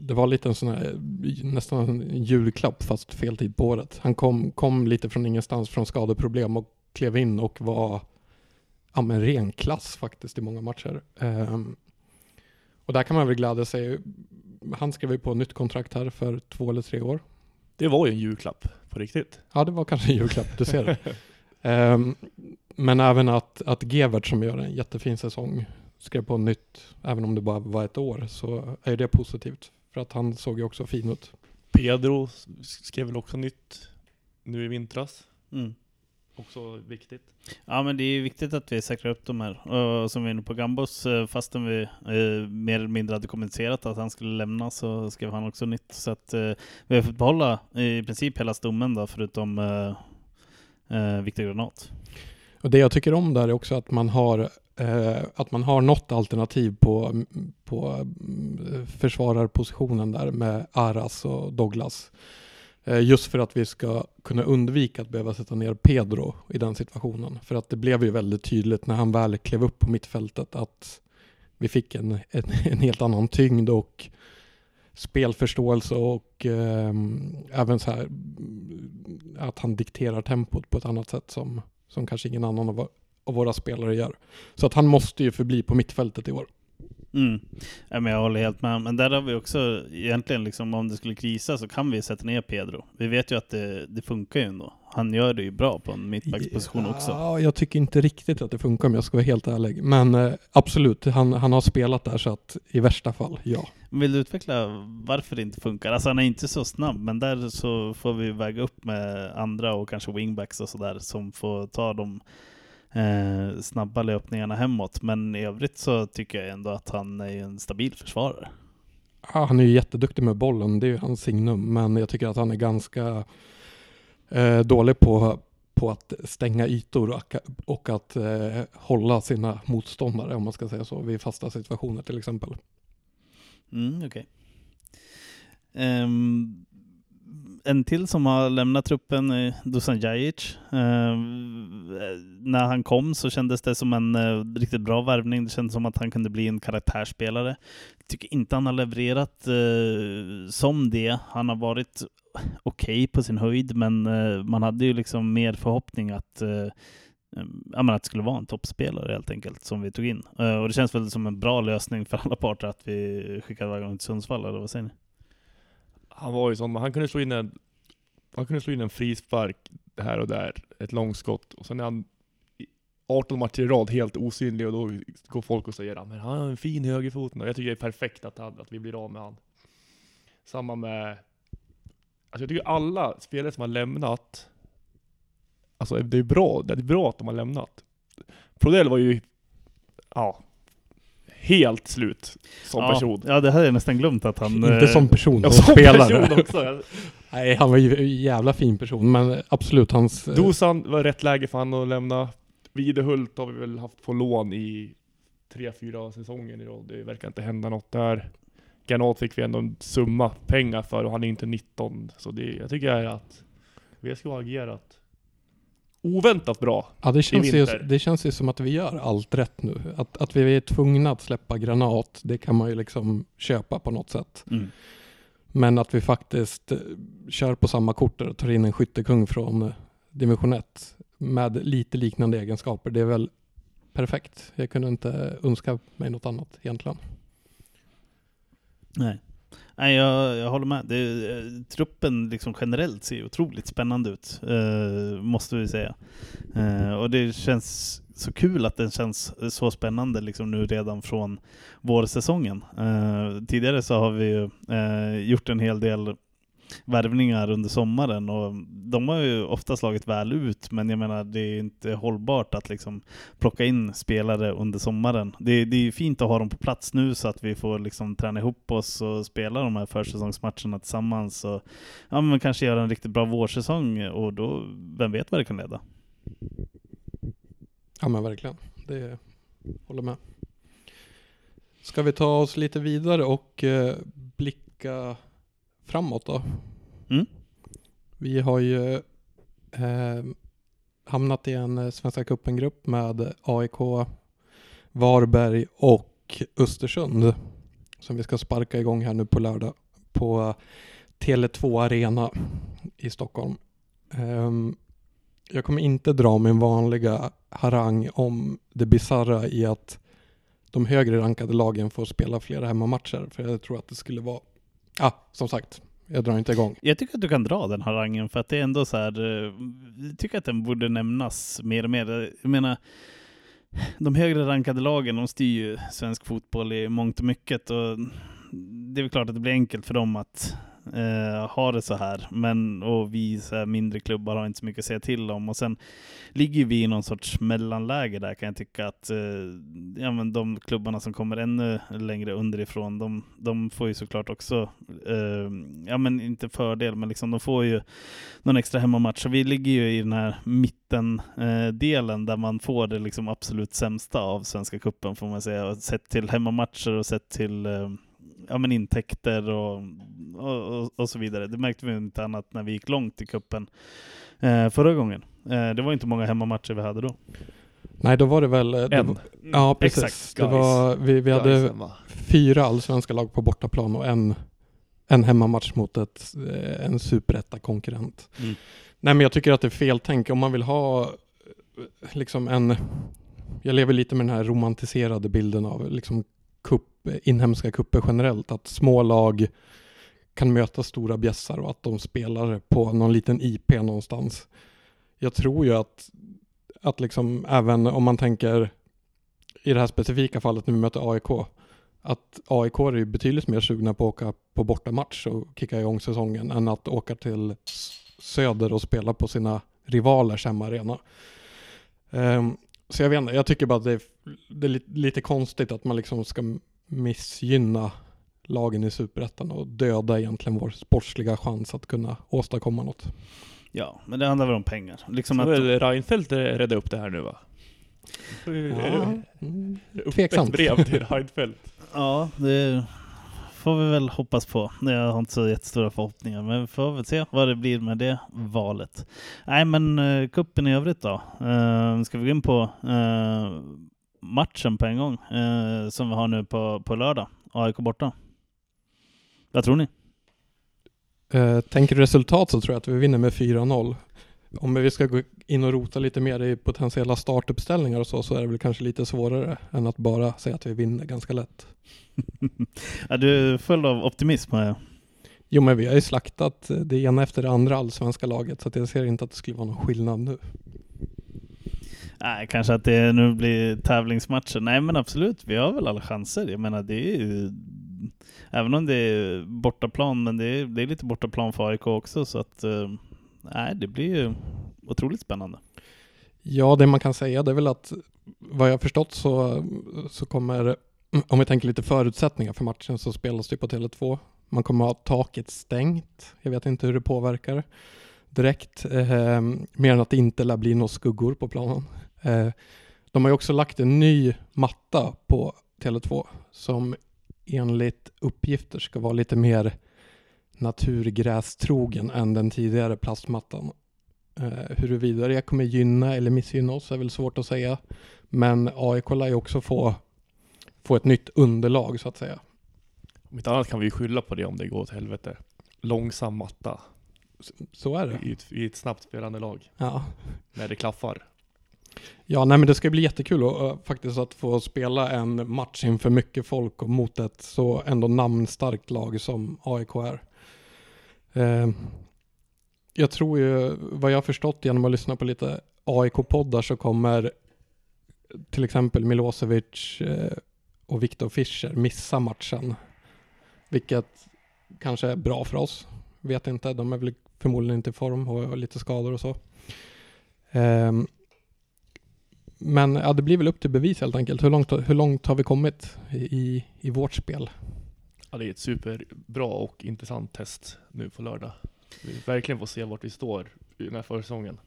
det var lite en sån här, nästan en julklapp fast fel tid på året. Han kom, kom lite från ingenstans från skadeproblem och klev in och var, ja men ren klass faktiskt i många matcher. Ehm, och där kan man väl glädja sig. Han skrev ju på nytt kontrakt här för två eller tre år. Det var ju en julklapp, på riktigt. Ja, det var kanske en julklapp, du ser. Ehm, men även att, att Gevert som gör en jättefin säsong skrev på nytt, även om det bara var ett år, så är det positivt. För att han såg ju också fin ut. Pedro skrev väl också nytt nu i vintras. Mm. Också viktigt. Ja, men det är ju viktigt att vi säkrar upp de här. Och som vi är inne på Gambos, eh, fastän vi eh, mer eller mindre hade kommunicerat att han skulle lämna så skrev han också nytt. Så att eh, vi har fått behålla i princip hela stommen då, förutom eh, eh, Viktor Granat. Och det jag tycker om där är också att man har, eh, att man har något alternativ på, på eh, försvararpositionen där med Aras och Douglas. Eh, just för att vi ska kunna undvika att behöva sätta ner Pedro i den situationen. För att det blev ju väldigt tydligt när han väl klev upp på mittfältet att vi fick en, en, en helt annan tyngd och spelförståelse och eh, även så här att han dikterar tempot på ett annat sätt som, som kanske ingen annan har av våra spelare gör. Så att han måste ju förbli på mittfältet i år. Mm. Ja, men jag håller helt med. Men där har vi också egentligen, liksom, om det skulle krisa så kan vi sätta ner Pedro. Vi vet ju att det, det funkar ju ändå. Han gör det ju bra på en mittbacksposition också. Ja, jag tycker inte riktigt att det funkar om jag ska vara helt ärlig. Men eh, absolut, han, han har spelat där så att i värsta fall, ja. Vill du utveckla varför det inte funkar? Alltså han är inte så snabb, men där så får vi väga upp med andra och kanske wingbacks och sådär som får ta de eh, snabba löpningarna hemåt. Men i övrigt så tycker jag ändå att han är en stabil försvarare. Ja, han är ju jätteduktig med bollen, det är ju hans signum. Men jag tycker att han är ganska eh, dålig på, på att stänga ytor och, och att eh, hålla sina motståndare, om man ska säga så, vid fasta situationer till exempel. Mm, okej. Ehm, en till som har lämnat truppen är Dusan Djajic. Eh, när han kom så kändes det som en eh, riktigt bra värvning. Det kändes som att han kunde bli en karaktärsspelare. Jag tycker inte han har levererat eh, som det. Han har varit okej på sin höjd, men eh, man hade ju liksom mer förhoppning att eh, Ja, men att det skulle vara en toppspelare helt enkelt som vi tog in. Eh, och det känns väl som en bra lösning för alla parter att vi skickade iväg honom till Sundsvall, eller vad säger ni? Han var ju sån, han kunde slå in en, han kunde slå in en frispark här och där, ett långskott, och sen är han 18 matcher i rad helt osynlig och då går folk och säger att han har en fin högerfot. Och jag tycker det är perfekt att, han, att vi blir av med han. Samma med, alltså jag tycker alla spelare som har lämnat, alltså det är bra, det är bra att de har lämnat. Prodell var ju, ja, helt slut som ja, person. Ja, det hade jag nästan glömt att han... Inte eh, som person, som som spelare. person också. Nej, han var ju en jävla fin person, men absolut hans... eh, Dosan var rätt läge för han att lämna. Videhult har vi väl haft på lån i tre, fyra säsonger i rad. Det verkar inte hända något där. Granat fick vi ändå en summa pengar för och han är inte 19. Så det, jag tycker att VSK har agerat oväntat bra. Ja, det känns, ju, det känns ju som att vi gör allt rätt nu. Att, att vi är tvungna att släppa granat, det kan man ju liksom köpa på något sätt. Mm. Men att vi faktiskt eh, kör på samma kort och tar in en skyttekung från eh, division 1 med lite liknande egenskaper, det är väl perfekt. Jag kunde inte önska mig något annat egentligen. Nej. Nej, jag, jag håller med. Det, eh, truppen liksom generellt ser ju otroligt spännande ut, eh, måste vi säga. Eh, och det känns så kul att den känns så spännande liksom nu redan från vårsäsongen. Eh, tidigare så har vi ju eh, gjort en hel del värvningar under sommaren och de har ju ofta slagit väl ut men jag menar det är inte hållbart att liksom plocka in spelare under sommaren. Det, det är ju fint att ha dem på plats nu så att vi får liksom träna ihop oss och spela de här försäsongsmatcherna tillsammans och ja, men kanske göra en riktigt bra vårsäsong och då, vem vet vad det kan leda. Ja men verkligen, det håller med. Ska vi ta oss lite vidare och eh, blicka framåt då? Mm. Vi har ju eh, hamnat i en eh, Svenska cupen-grupp med AIK, Varberg och Östersund som vi ska sparka igång här nu på lördag på Tele2 Arena i Stockholm. Ehm, jag kommer inte dra min vanliga harang om det bizarra i att de högre rankade lagen får spela flera hemmamatcher. För jag tror att det skulle vara, ja som sagt, jag drar inte igång. Jag tycker att du kan dra den här rangen för att det är ändå så här, eh, jag tycker att den borde nämnas mer och mer. Jag menar, de högre rankade lagen, de styr ju svensk fotboll i mångt och mycket och det är väl klart att det blir enkelt för dem att eh, har det så här. Men och vi så här, mindre klubbar har inte så mycket att säga till om. Och sen ligger vi i någon sorts mellanläge där kan jag tycka att eh, ja, men de klubbarna som kommer ännu längre underifrån, de, de får ju såklart också, eh, ja men inte fördel, men liksom de får ju någon extra hemmamatch. Så vi ligger ju i den här mittendelen eh, delen där man får det liksom absolut sämsta av Svenska Cupen får man säga. Sett till hemmamatcher och sett till eh, ja, men intäkter och, och, och, och så vidare. Det märkte vi inte annat när vi gick långt i kuppen eh, förra gången. Eh, det var inte många hemmamatcher vi hade då. Nej, då var det väl... eh, det En. var- Ja, precis. Exakt, det var, vi, vi hade Guys, fyra allsvenska lag på bortaplan och en, en hemmamatch mot ett, eh, en superetta-konkurrent. Mm. Nej men jag tycker att det är fel tänk om man vill ha eh, liksom en, jag lever lite med den här romantiserade bilden av liksom kupp, inhemska kupper generellt, att små lag kan möta stora bjässar och att de spelar på någon liten IP någonstans. Jag tror ju att, att liksom även om man tänker i det här specifika fallet när vi möter AIK, att AIK är ju betydligt mer sugna på att åka på bortamatch och kicka igång säsongen än att åka till söder och spela på sina rivalers hemmaarena. Um, ehm, så jag vet inte, jag tycker bara att det är, det är lite, konstigt att man liksom ska missgynna lagen i superettan och döda egentligen vår sportsliga chans att kunna åstadkomma något. Ja, men det handlar väl om pengar. Liksom Så att, väl Reinfeldt rädda upp det här nu va? Det Mm, tveksamt. brev till Reinfeldt. ja, det får vi väl hoppas på. Jag har inte så jättestora förhoppningar, men vi får väl se vad det blir med det valet. Nej, men eh, uh, kuppen i övrigt då? Uh, ska vi gå in på uh, matchen på en gång uh, som vi har nu på, på lördag? AIK borta. Vad tror ni? Uh, tänker resultat så tror jag att vi vinner med 4-0. Om vi ska gå in och rota lite mer i potentiella startuppställningar och så, så är det väl kanske lite svårare än att bara säga att vi vinner ganska lätt. är du full av optimism? Här? Jo, men vi har ju slaktat det ena efter det andra allsvenska laget, så jag ser inte att det skulle vara någon skillnad nu. Nej, kanske att det nu blir tävlingsmatcher. Nej, men absolut, vi har väl alla chanser. Jag menar, det är ju även om det är bortaplan, men det är, det är lite bortaplan för AIK också, så att eh, nej, det blir ju otroligt spännande. Ja, det man kan säga det är väl att vad jag förstått så, så kommer, om vi tänker lite förutsättningar för matchen, så spelas det på Tele2. Man kommer ha taket stängt. Jag vet inte hur det påverkar direkt, eh, mer än att det inte lär bli några skuggor på planen. Eh, de har ju också lagt en ny matta på Tele2 som enligt uppgifter ska vara lite mer naturgrästrogen än den tidigare plastmattan. Eh, huruvida det kommer gynna eller missgynna oss är väl svårt att säga. Men AIK lär ju också få, få ett nytt underlag så att säga. Om inte annat kan vi skylla på det om det går åt helvete. Långsam matta Så är det. i ett, i ett snabbt spelande lag. Ja, När det klaffar. ja nej, men det ska bli jättekul och, uh, faktiskt att få spela en match inför mycket folk och mot ett så ändå namnstarkt lag som AIK är. Eh, jag tror ju, vad jag har förstått genom att lyssna på lite AIK-poddar så kommer till exempel Milosevic eh, och Viktor Fischer missa matchen. Vilket kanske är bra för oss. Vet inte, de är väl förmodligen inte i form och har lite skador och så. Ehm, men ja, det blir väl upp till bevis helt enkelt. Hur långt, hur långt har vi kommit i, i vårt spel? Ja, det är ett superbra och intressant test nu på lördag. Vi verkligen får se vart vi står i den här försäsongen.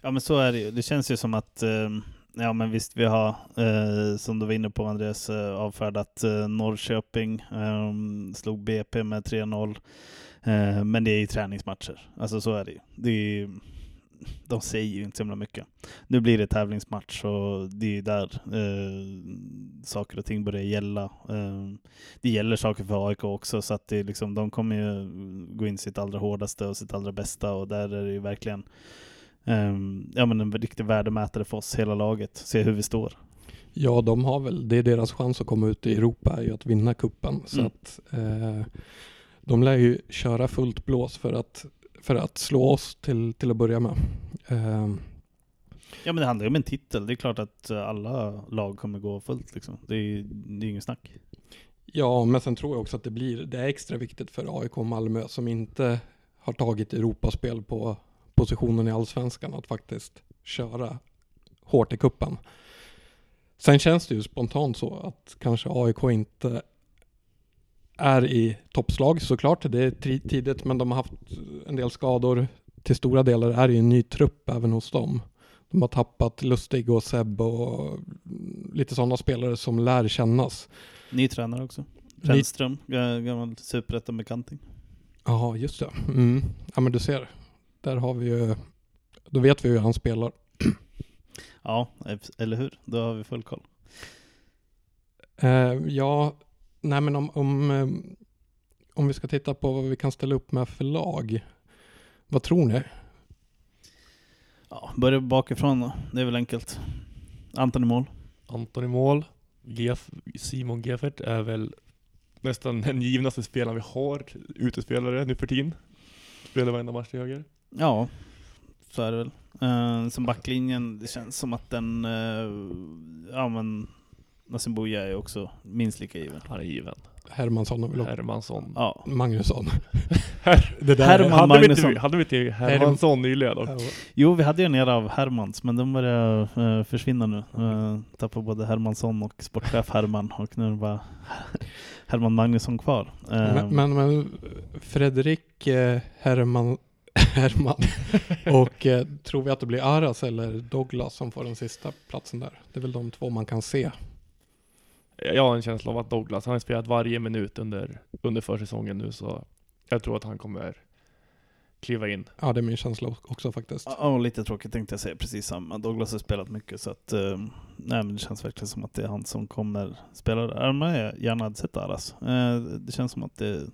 Ja men så är det ju. Det känns ju som att, eh, ja men visst vi har, eh, som du var inne på Andreas, eh, avfärdat eh, Norrköping, ehm, slog BP med 3-0. Eh, men det är ju träningsmatcher, alltså så är det ju. Det är ju de säger ju inte så himla mycket. Nu blir det tävlingsmatch och det är där eh, saker och ting börjar gälla. Eh, det gäller saker för AIK också, så att det liksom, de kommer ju gå in sitt allra hårdaste och sitt allra bästa och där är det ju verkligen Ehm, ja, men en riktig värdemätare för oss, hela laget. Se hur vi står. Ja, de har väl, det är deras chans att komma ut i Europa är ju att vinna kuppen. Så Mm. att eh, de lär ju köra fullt blås för att, för att slå oss till, till att börja med. Eh, Ja, men det handlar ju om en titel. Det är klart att eh, alla lag kommer gå fullt. Liksom. Det är ju det är ingen snack. ja, men sen tror jag också att det blir, det är extra viktigt för AIK och Malmö som inte har tagit Europaspel på positionen i allsvenskan att faktiskt köra hårt i kuppen. Sen känns det ju spontant så att kanske AIK inte är i toppslag såklart. Det är tidigt men de har haft en del skador. Till stora delar är det ju en ny trupp även hos dem. De har tappat Lustig och Seb och lite sådana spelare som lär kännas. Ny tränare också. Brännström, ga- gammal superettan-bekanting. Ja, just det. Mm. Ja, men du ser. Där har vi ju, då vet vi hur han spelar. Ja, eller hur? Då har vi full koll. Eh, ja, nej men om, om, eh, om vi ska titta på vad vi kan ställa upp med för lag. Vad tror ni? Ja, börja bakifrån då. Det är väl enkelt. Anton i mål. Anton i mål. Gef, Simon Gefert är väl nästan den givnaste spelaren vi har, utespelare nu för tiden. Spelar varenda match till höger. Ja, så är det väl. Uh, som backlinjen, det känns som att den, uh, ja men Nassim Buya är också minst lika given. Han är given. Hermansson och väl Hermansson. Ja, Magnusson. Her Det där Herman hade, vi Magnusson. inte, hade vi inte Hermansson nyligen? Ja, jo vi hade ju en era av Hermans, men de börjar uh, försvinna nu. Uh, tappar både Hermansson och sportchef Herman och nu är det bara Herman Magnusson kvar. Uh, men, men, men Fredrik eh, Herman, Herman och eh, tror vi att det blir Aras eller Douglas som får den sista platsen där? Det är väl de två man kan se. Jag har en känsla av att Douglas, han har spelat varje minut under, under försäsongen nu så jag tror att han kommer kliva in. Ja, det är min känsla också faktiskt. Ja, och lite tråkigt tänkte jag säga precis samma. Douglas har spelat mycket så att eh, nej, men det känns verkligen som att det är han som kommer spela där. Om jag gärna hade sett Aras. Eh, det känns som att det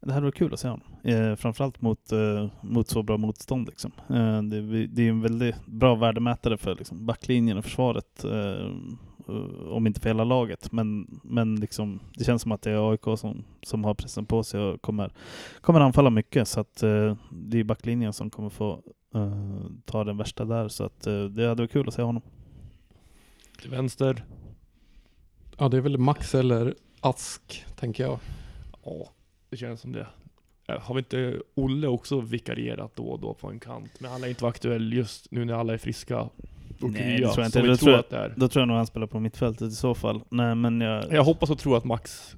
det hade varit kul att se honom. Eh, framförallt mot, eh, mot så bra motstånd. Liksom. Eh, det, det är en väldigt bra värdemätare för liksom, backlinjen och försvaret. Eh, om inte för hela laget. Men, men liksom, det känns som att det är AIK som, som har pressen på sig och kommer, kommer anfalla mycket. Så att, eh, det är backlinjen som kommer få eh, ta den värsta där. Så att, eh, det hade varit kul att se honom. Till vänster, Ja, det är väl Max eller Ask, tänker jag. ja, det känns som det. Eh, Har vi inte Olle också vikarierat då och då på en kant? Men han lär inte aktuell just nu när alla är friska och Nej, det tror jag inte. som vi Det tror tror jag- att det är. Då tror jag nog han spelar på mittfältet i så fall. Nej, men jag, Jag hoppas och tror att Max,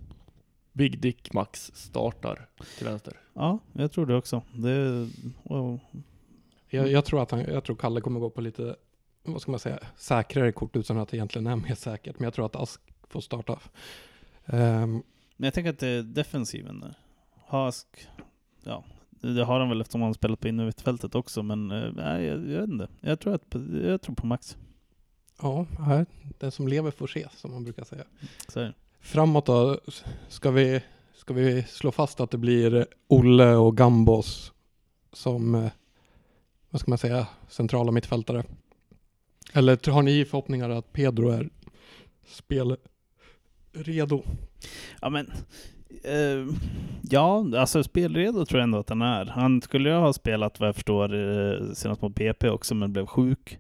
Big Dick Max startar till vänster. ja, jag tror det också. Det, wow. Jag, jag, tror att han, jag tror Kalle kommer gå på lite, vad ska man säga, säkrare kort utan att det egentligen är mer säkert. Men jag tror att Ask får starta. Ehm, Men jag tänker att det är defensiven där. Hask, ja, det har han väl eftersom han spelat på innermittfältet också, men eh, nej, jag, jag vet inte. Jag tror, att, jag tror på Max. ja, här, den som lever får se, som man brukar säga. Så. Framåt då, ska vi, ska vi slå fast att det blir Olle och Gambos som, eh, vad ska man säga, centrala mittfältare? Eller har ni förhoppningar att Pedro är spelredo? Ja, men Uh, ja, alltså spelredo tror jag ändå att han är. Han skulle ju ha spelat vad jag förstår eh, senast mot PP också, men blev sjuk.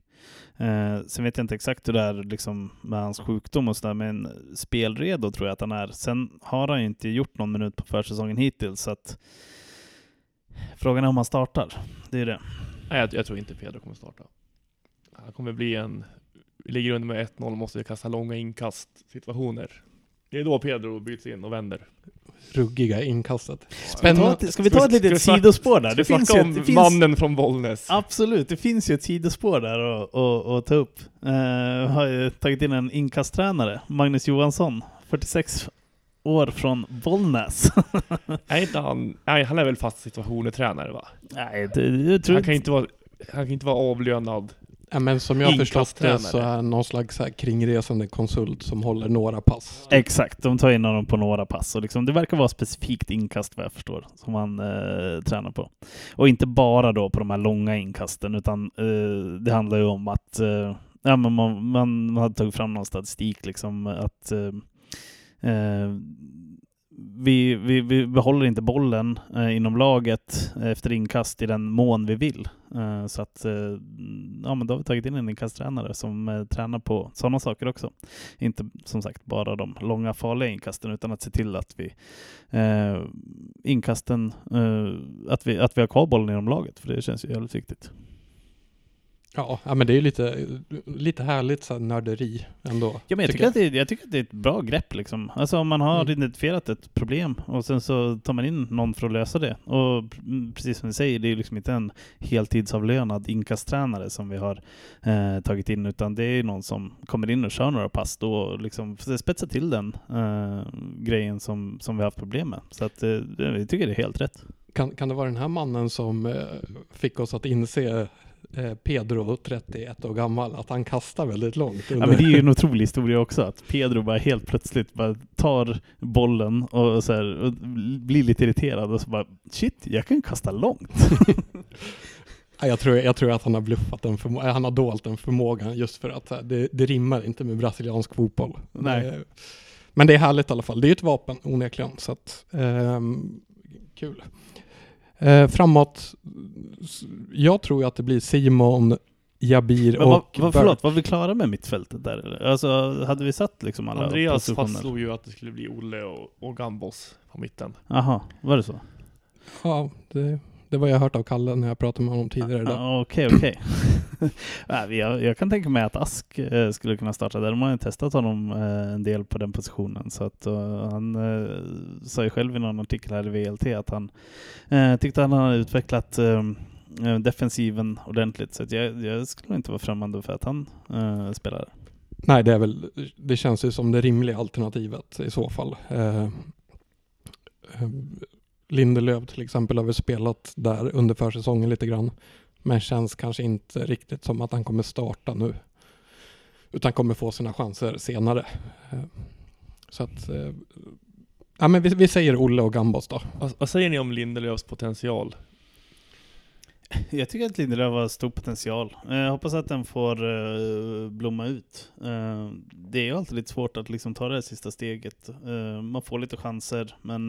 Uh, sen vet jag inte exakt hur det är liksom, med hans sjukdom och sådär, men spelredo tror jag att han är. Sen har han ju inte gjort någon minut på försäsongen hittills, så att frågan är om han startar. Det är det. Nej, jag, jag tror inte Pedro kommer starta. Han kommer bli en, vi ligger under med 1-0 måste kasta långa inkast situationer. Det är då Pedro byts in och vänder. Ruggiga inkastet. Ska vi ta ett, ska vi ta ett litet Ska vi snack- sidospår där? Det vi finns, snacka ju, om ett- det finns, mannen från Bollnäs? Absolut, det finns ju ett sidospår där att, att, att ta upp. Uh, har ju tagit in en inkasttränare, Magnus Johansson, 46 år från Bollnäs. Är inte han, nej, han är väl fast situationer-tränare va? Nej, det, jag tror Han kan inte vara, han kan inte vara avlönad. Ja, men som jag förstått det så är han någon slags här kringresande konsult som håller några pass. Exakt, de tar in honom på några pass. Och liksom, det verkar vara specifikt inkast vad jag förstår, som han eh, tränar på. Och inte bara då på de här långa inkasten, utan eh, det handlar ju om att eh, ja, men man, man har tagit fram någon statistik, liksom att eh, eh, vi, vi, vi behåller inte bollen eh, inom laget eh, efter inkast i den mån vi vill. Eh, så att, eh, ja men då har vi tagit in en inkasttränare som eh, tränar på sådana saker också. Inte som sagt bara de långa farliga inkasten utan att se till att vi eh, inkasten, eh, att, vi, att vi har kvar bollen inom laget för det känns ju jävligt viktigt. Ja, ja men det är lite, lite härligt så här nörderi ändå. Ja, men jag, tycker Att det, jag tycker att det är ett bra grepp. Liksom. Alltså om man har Mm. identifierat ett problem och sen så tar man in någon för att lösa det. Och mm, precis som du säger, det är liksom inte en heltidsavlönad inkasttränare som vi har eh, tagit in, utan det är någon som kommer in och kör några pass då och liksom spetsar till den eh, grejen som, som vi har haft problem med. Så att, eh, jag tycker det är helt rätt. Kan, kan det vara den här mannen som eh, fick oss att inse Pedro, 31 år gammal, att han kastar väldigt långt? Ja, men det är ju en otrolig historia också, att Pedro bara helt plötsligt bara tar bollen och, så här, och blir lite irriterad och så bara shit, jag kan kasta långt. Ja, jag, tror, jag tror att han har bluffat den eh, han har dolt den förmågan just för att det, det rimmar inte med brasiliansk fotboll. Nej. Det, men det är härligt i alla fall. Det är ju ett vapen onekligen, så att ehm, kul. Eh, framåt, jag tror ju att det blir Simon, Jabir Men vad, och vad, förlåt, var vi klara med mittfältet där eller? Alltså, hade vi satt liksom alla Andreas fastslog ju att det skulle bli Olle och, och Gambos på mitten. Jaha, var det så? Ja, det, det var jag hört av Kalle när jag pratade med honom tidigare idag. Ja, Okej, okej. jag, jag kan tänka mig att Ask eh, skulle kunna starta där. De har ju testat honom eh, en del på den positionen. Så att, eh, han sa ju själv i någon artikel här i VLT att han tyckte att han hade utvecklat defensiven ordentligt. Så att jag, jag skulle inte vara främmande för att han eh, spelar. Nej, det är väl, det känns ju som det rimliga alternativet i så fall. Eh, eh, Lindelöf till exempel har väl spelat där under försäsongen lite grann. Men känns kanske inte riktigt som att han kommer starta nu. Utan kommer få sina chanser senare. Eh, så att, eh, ja men vi, vi säger Olle och Gambos då. Vad, vad säger ni om Lindelöfs potential? Jag tycker att Lindelöf har stor potential. Eh, Jag hoppas att den får blomma ut. Det är ju alltid lite svårt att liksom ta det här sista steget. Man får lite chanser, men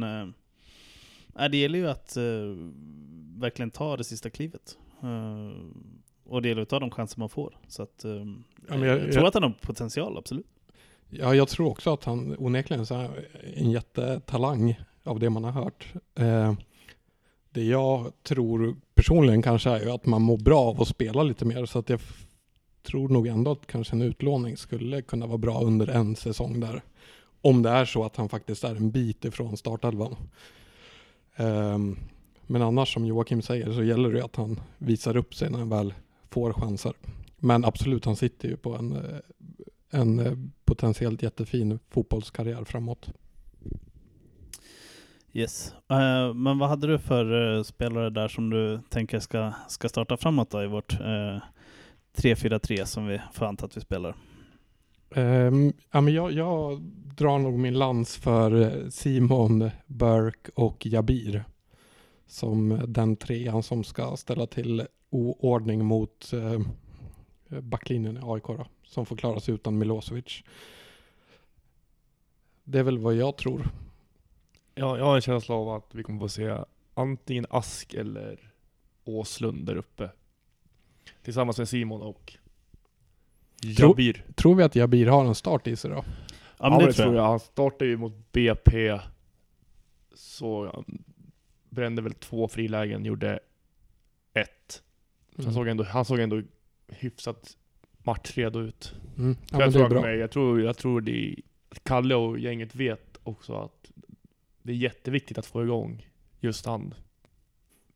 det gäller ju att verkligen ta det sista klivet. Eh, Och att ta de chanser man får. Så att, eh, men jag- jag, tror jag- att han har potential, absolut. Ja, jag tror också att han onekligen är en jättetalang av det man har hört. Eh, det jag tror personligen kanske är ju att man mår bra av att spela lite mer så att jag tror nog ändå att kanske en utlåning skulle kunna vara bra under en säsong där. Om det är så att han faktiskt är en bit ifrån startelvan. Ehm, men annars som Joakim säger så gäller det att han visar upp sig när han väl får chanser. Men absolut, han sitter ju på en, eh, en eh, potentiellt jättefin fotbollskarriär framåt. Yes. Eh, men vad hade du för spelare där som du tänker ska, ska starta framåt då i vårt eh, 3-4-3 som vi får anta att vi spelar? Ehm, ja, men jag, jag drar nog min lans för Simon, Burke och Jabir. Som den trean som ska ställa till oordning mot eh, backlinjen i AIK då, som får klara sig utan Milosevic. Det är väl vad jag tror. Ja, jag har en känsla av att vi kommer få se antingen Ask eller Åslund där uppe. Tillsammans med Simon och Jabir. Tror vi att Jabir har en start i sig då? Ja, men det tror jag. Han startade ju mot BP. Så brände väl två frilägen, gjorde ett. Så han, såg ändå, han såg ändå hyfsat matchredo ut. Mm. Ja, jag, tror mig, jag tror, jag tror det, Kalle och gänget vet också att det är jätteviktigt att få igång just han.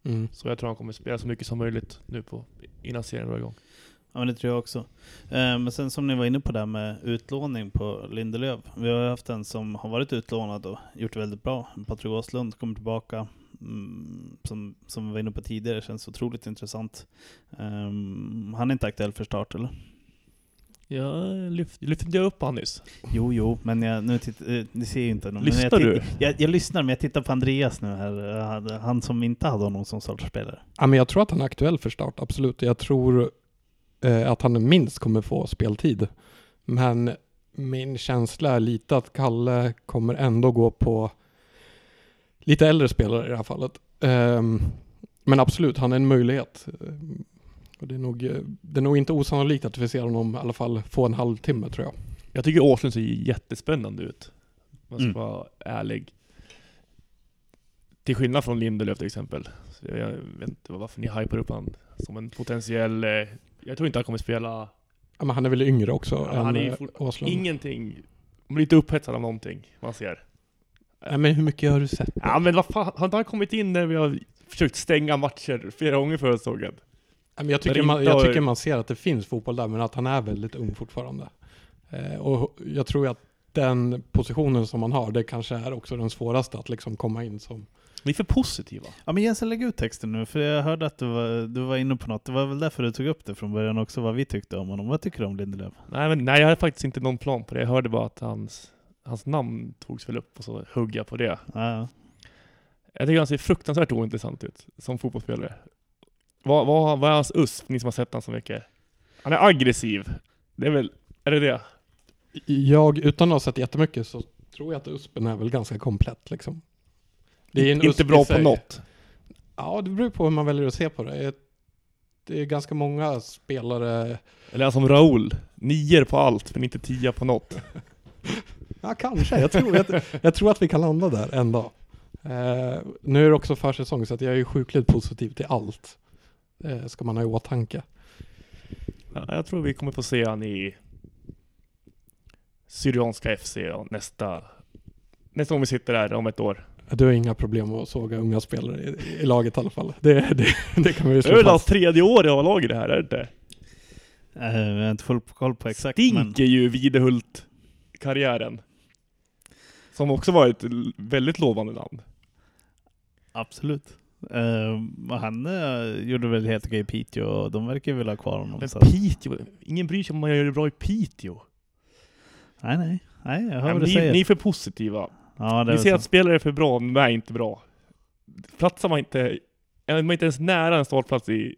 Mm. Så jag tror han kommer spela så mycket som möjligt nu på, innan serien drar igång. Ja, men det tror jag också. Eh, men sen som ni var inne på där med utlåning på Lindelöf. Vi har haft en som har varit utlånad och gjort det väldigt bra. Patrik Åslund kommer tillbaka. Mm, som, som vi var inne på tidigare, känns otroligt intressant. Ehm, han är inte aktuell för start eller? Jag lyfte, lyfte inte jag upp han nyss? Jo, jo, men jag, nu titt, eh, ni ser ju inte honom. Lyssnar jag, du? Jag, jag lyssnar, men jag tittar på Andreas nu här. Han som inte hade honom som startspelare. Ja, men jag tror att han är aktuell för start, absolut. Jag tror eh, att han minst kommer få speltid. Men min känsla är lite att Kalle kommer ändå gå på lite äldre spelare i det här fallet. Ehm, men absolut, han är en möjlighet. Ehm, och det, är nog, eh, det är nog inte osannolikt att vi ser honom i alla fall få en halvtimme tror jag. Jag tycker Åslund ser jättespännande ut. Man ska Mm. vara ärlig. Till skillnad från Lindelöf till exempel. Så jag vet inte varför ni hypar upp han som en potentiell... eh, Jag tror inte han kommer spela Ja, men han är väl yngre också Ja, än han är eh, Åslund. ingenting. Man blir inte upphetsad av någonting man ser. Nej, men hur mycket har du sett? Ja men vad fan, har inte han kommit in när vi har försökt stänga matcher flera gånger förra säsongen? Ja, men Jag tycker, man, jag har- tycker man ser att det finns fotboll där, men att han är väldigt ung fortfarande. Eh, och jag tror att den positionen som han har, det kanske är också den svåraste att liksom komma in som. Ni är för positiva. Ja men Jensen, lägg ut texten nu, för jag hörde att du var, du var inne på något. Det var väl därför du tog upp det från början också, vad vi tyckte om honom. Vad tycker du om Lindelöf? Nej men nej, jag hade faktiskt inte någon plan på det. Jag hörde bara att hans, hans namn togs väl upp och så högg jag på det. Ja, Jag tycker han ser fruktansvärt ointressant ut som fotbollsspelare. Vad, vad, vad är hans USP, ni som har sett honom så mycket? Han är aggressiv. Det är väl, är det det? Jag, utan att ha sett jättemycket, så tror jag att USPen är väl ganska komplett liksom. Det är en inte bra på något. Ja, det beror på hur man väljer att se på det. Det är ganska många spelare, Eller som Raul. Nior på allt, men inte tia på något. ja kanske, jag tror, jag, jag tror att vi kan landa där en dag. Eh, nu är det också försäsong, så att jag är ju sjukligt positiv till allt. Eh, ska man ha i åtanke. Ja, jag tror vi kommer få se han i Syrianska FC nästa, nästa gång vi sitter där om ett år. Du har inga problem att såga unga spelare i, i laget i alla fall. Det, det, det kan vi ju Det är slå väl hans fast. tredje år i A-laget det här, är det inte? Eh, jag har inte full koll på exakt. Men, Stinker ju Videhult-karriären. Som också var ett väldigt lovande namn. absolut. Och han eh, gjorde väl helt okej i Piteå och de verkar vilja ha kvar honom. Men så- Piteå, ingen bryr sig om man gör det bra i Piteå. Nej, nej. Nej, jag hör Ja, vad du ni, säger. ni är för positiva. ja, är Ni så. att spelare är för bra, men är inte bra. Platsar man inte, är man inte ens nära en startplats i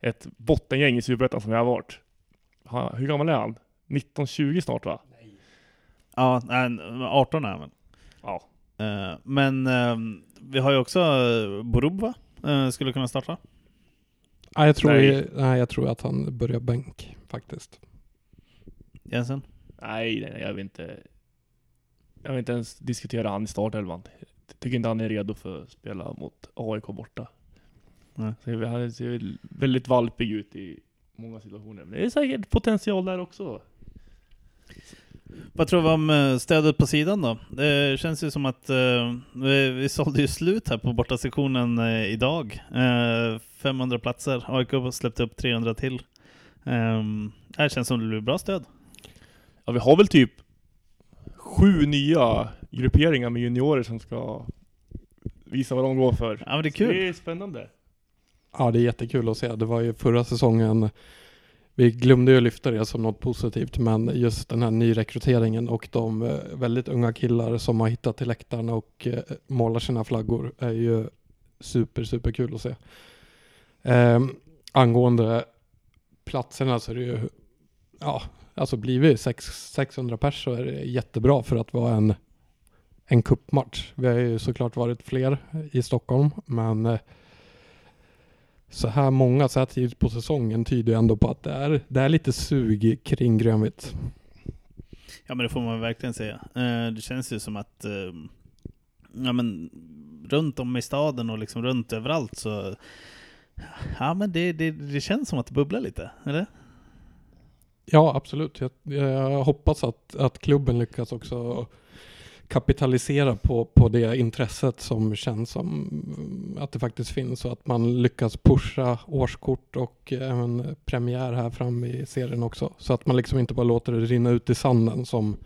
ett bottengäng i Superettan som vi har varit. Ha- Hur gammal är han? 19-20 snart va? Ja, nej, 18 är han väl. Ja. Eh, men ehm, vi har ju också Borup va? Eh, skulle kunna starta. Nej, jag tror, Nej. nej, jag tror att han börjar bänk faktiskt. Jensen? Nej, nej, nej, jag vill inte... Jag vill inte ens diskutera han i startelvan. Jag tycker inte han är redo för att spela mot AIK borta. Nej. Så han ser väldigt valpig ut i många situationer. Men det är säkert potential där också. Vad tror vi om eh, stödet på sidan då? Det känns ju som att eh, vi, vi sålde ju slut här på bortasektionen eh, idag. Eh, 500 platser. AIK har släppt upp 300 till. Um, det känns som det blir bra stöd. Ja, vi har väl typ sju nya grupperingar med juniorer som ska visa vad de går för. Ja men det är Så kul. Det är spännande. Ja, det är jättekul att se. Det var ju förra säsongen, vi glömde ju lyfta det som något positivt, men just den här nyrekryteringen och de eh, väldigt unga killar som har hittat till läktaren och eh, målar sina flaggor är ju super, super kul att se. Eh, angående platserna så är det ju, ja, alltså blir vi 600 pers så är det jättebra för att vara en, en kuppmatch. Vi har ju såklart varit fler i Stockholm, men eh, så här många så här tidigt på säsongen tyder ändå på att det är, det är lite sug kring grönvitt. Ja men det får man verkligen säga. Eh, det känns ju som att eh, ja, men, runt om i staden och liksom runt överallt så Ja men det, det, det känns som att det bubblar lite, eller? Ja, absolut. Jag, jag hoppas att, att klubben lyckas också kapitalisera på, på det intresset som känns som att det faktiskt finns och att man lyckas pusha årskort och även premiär här fram i serien också. Så att man liksom inte bara låter det rinna ut i sanden som,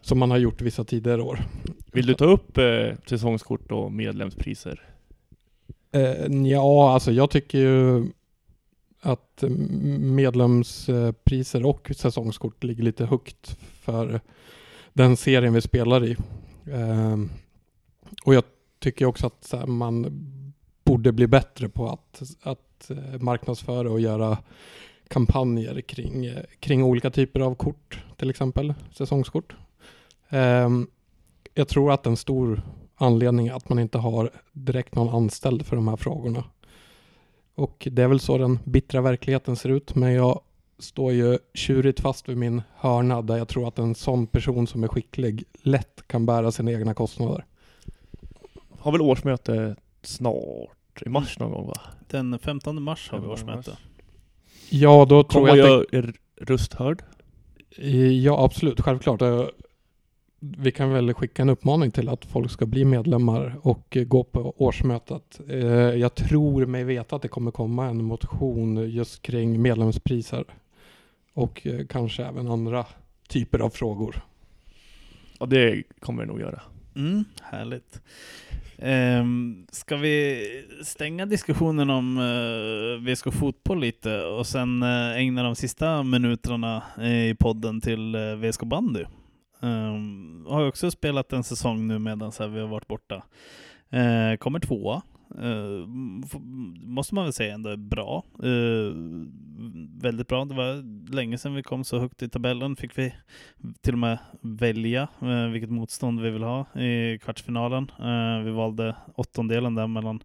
som man har gjort vissa tidigare år. Vill du ta upp eh, säsongskort och medlemspriser? Eh, ja, alltså jag tycker ju att medlemspriser och säsongskort ligger lite högt för den serien vi spelar i. Ehm, och jag tycker också att här, man borde bli bättre på att, att eh, marknadsföra och göra kampanjer kring, eh, kring olika typer av kort, till exempel säsongskort. Ehm, jag tror att en stor anledning är att man inte har direkt någon anställd för de här frågorna. Och det är väl så den bittra verkligheten ser ut, men jag står ju tjurigt fast vid min hörna där jag tror att en sån person som är skicklig lätt kan bära sina egna kostnader. Har väl årsmöte snart? I mars någon gång va? Den 15 mars har vi årsmöte. Ja, då tror Kommer jag att jag röst hörd? det, Ja, absolut. Självklart. Eh, Vi kan väl skicka en uppmaning till att folk ska bli medlemmar och gå på årsmötet. Eh, Jag tror mig veta att det kommer komma en motion just kring medlemspriser och eh, kanske även andra typer av frågor. Ja det kommer det nog göra. Mm, härligt. Um, ska vi stänga diskussionen om uh, VSK Fotboll lite och sen eh, ägna de sista minuterna eh, i podden till uh, VSK Bandy? Um, har också spelat en säsong nu medan vi har varit borta. Eh, kommer tvåa. Eh, måste man väl säga ändå är bra. Eh, väldigt bra. Det var länge sedan vi kom så högt i tabellen. Fick vi till och med välja eh, vilket motstånd vi vill ha i kvartsfinalen. Vi valde åttondelen där mellan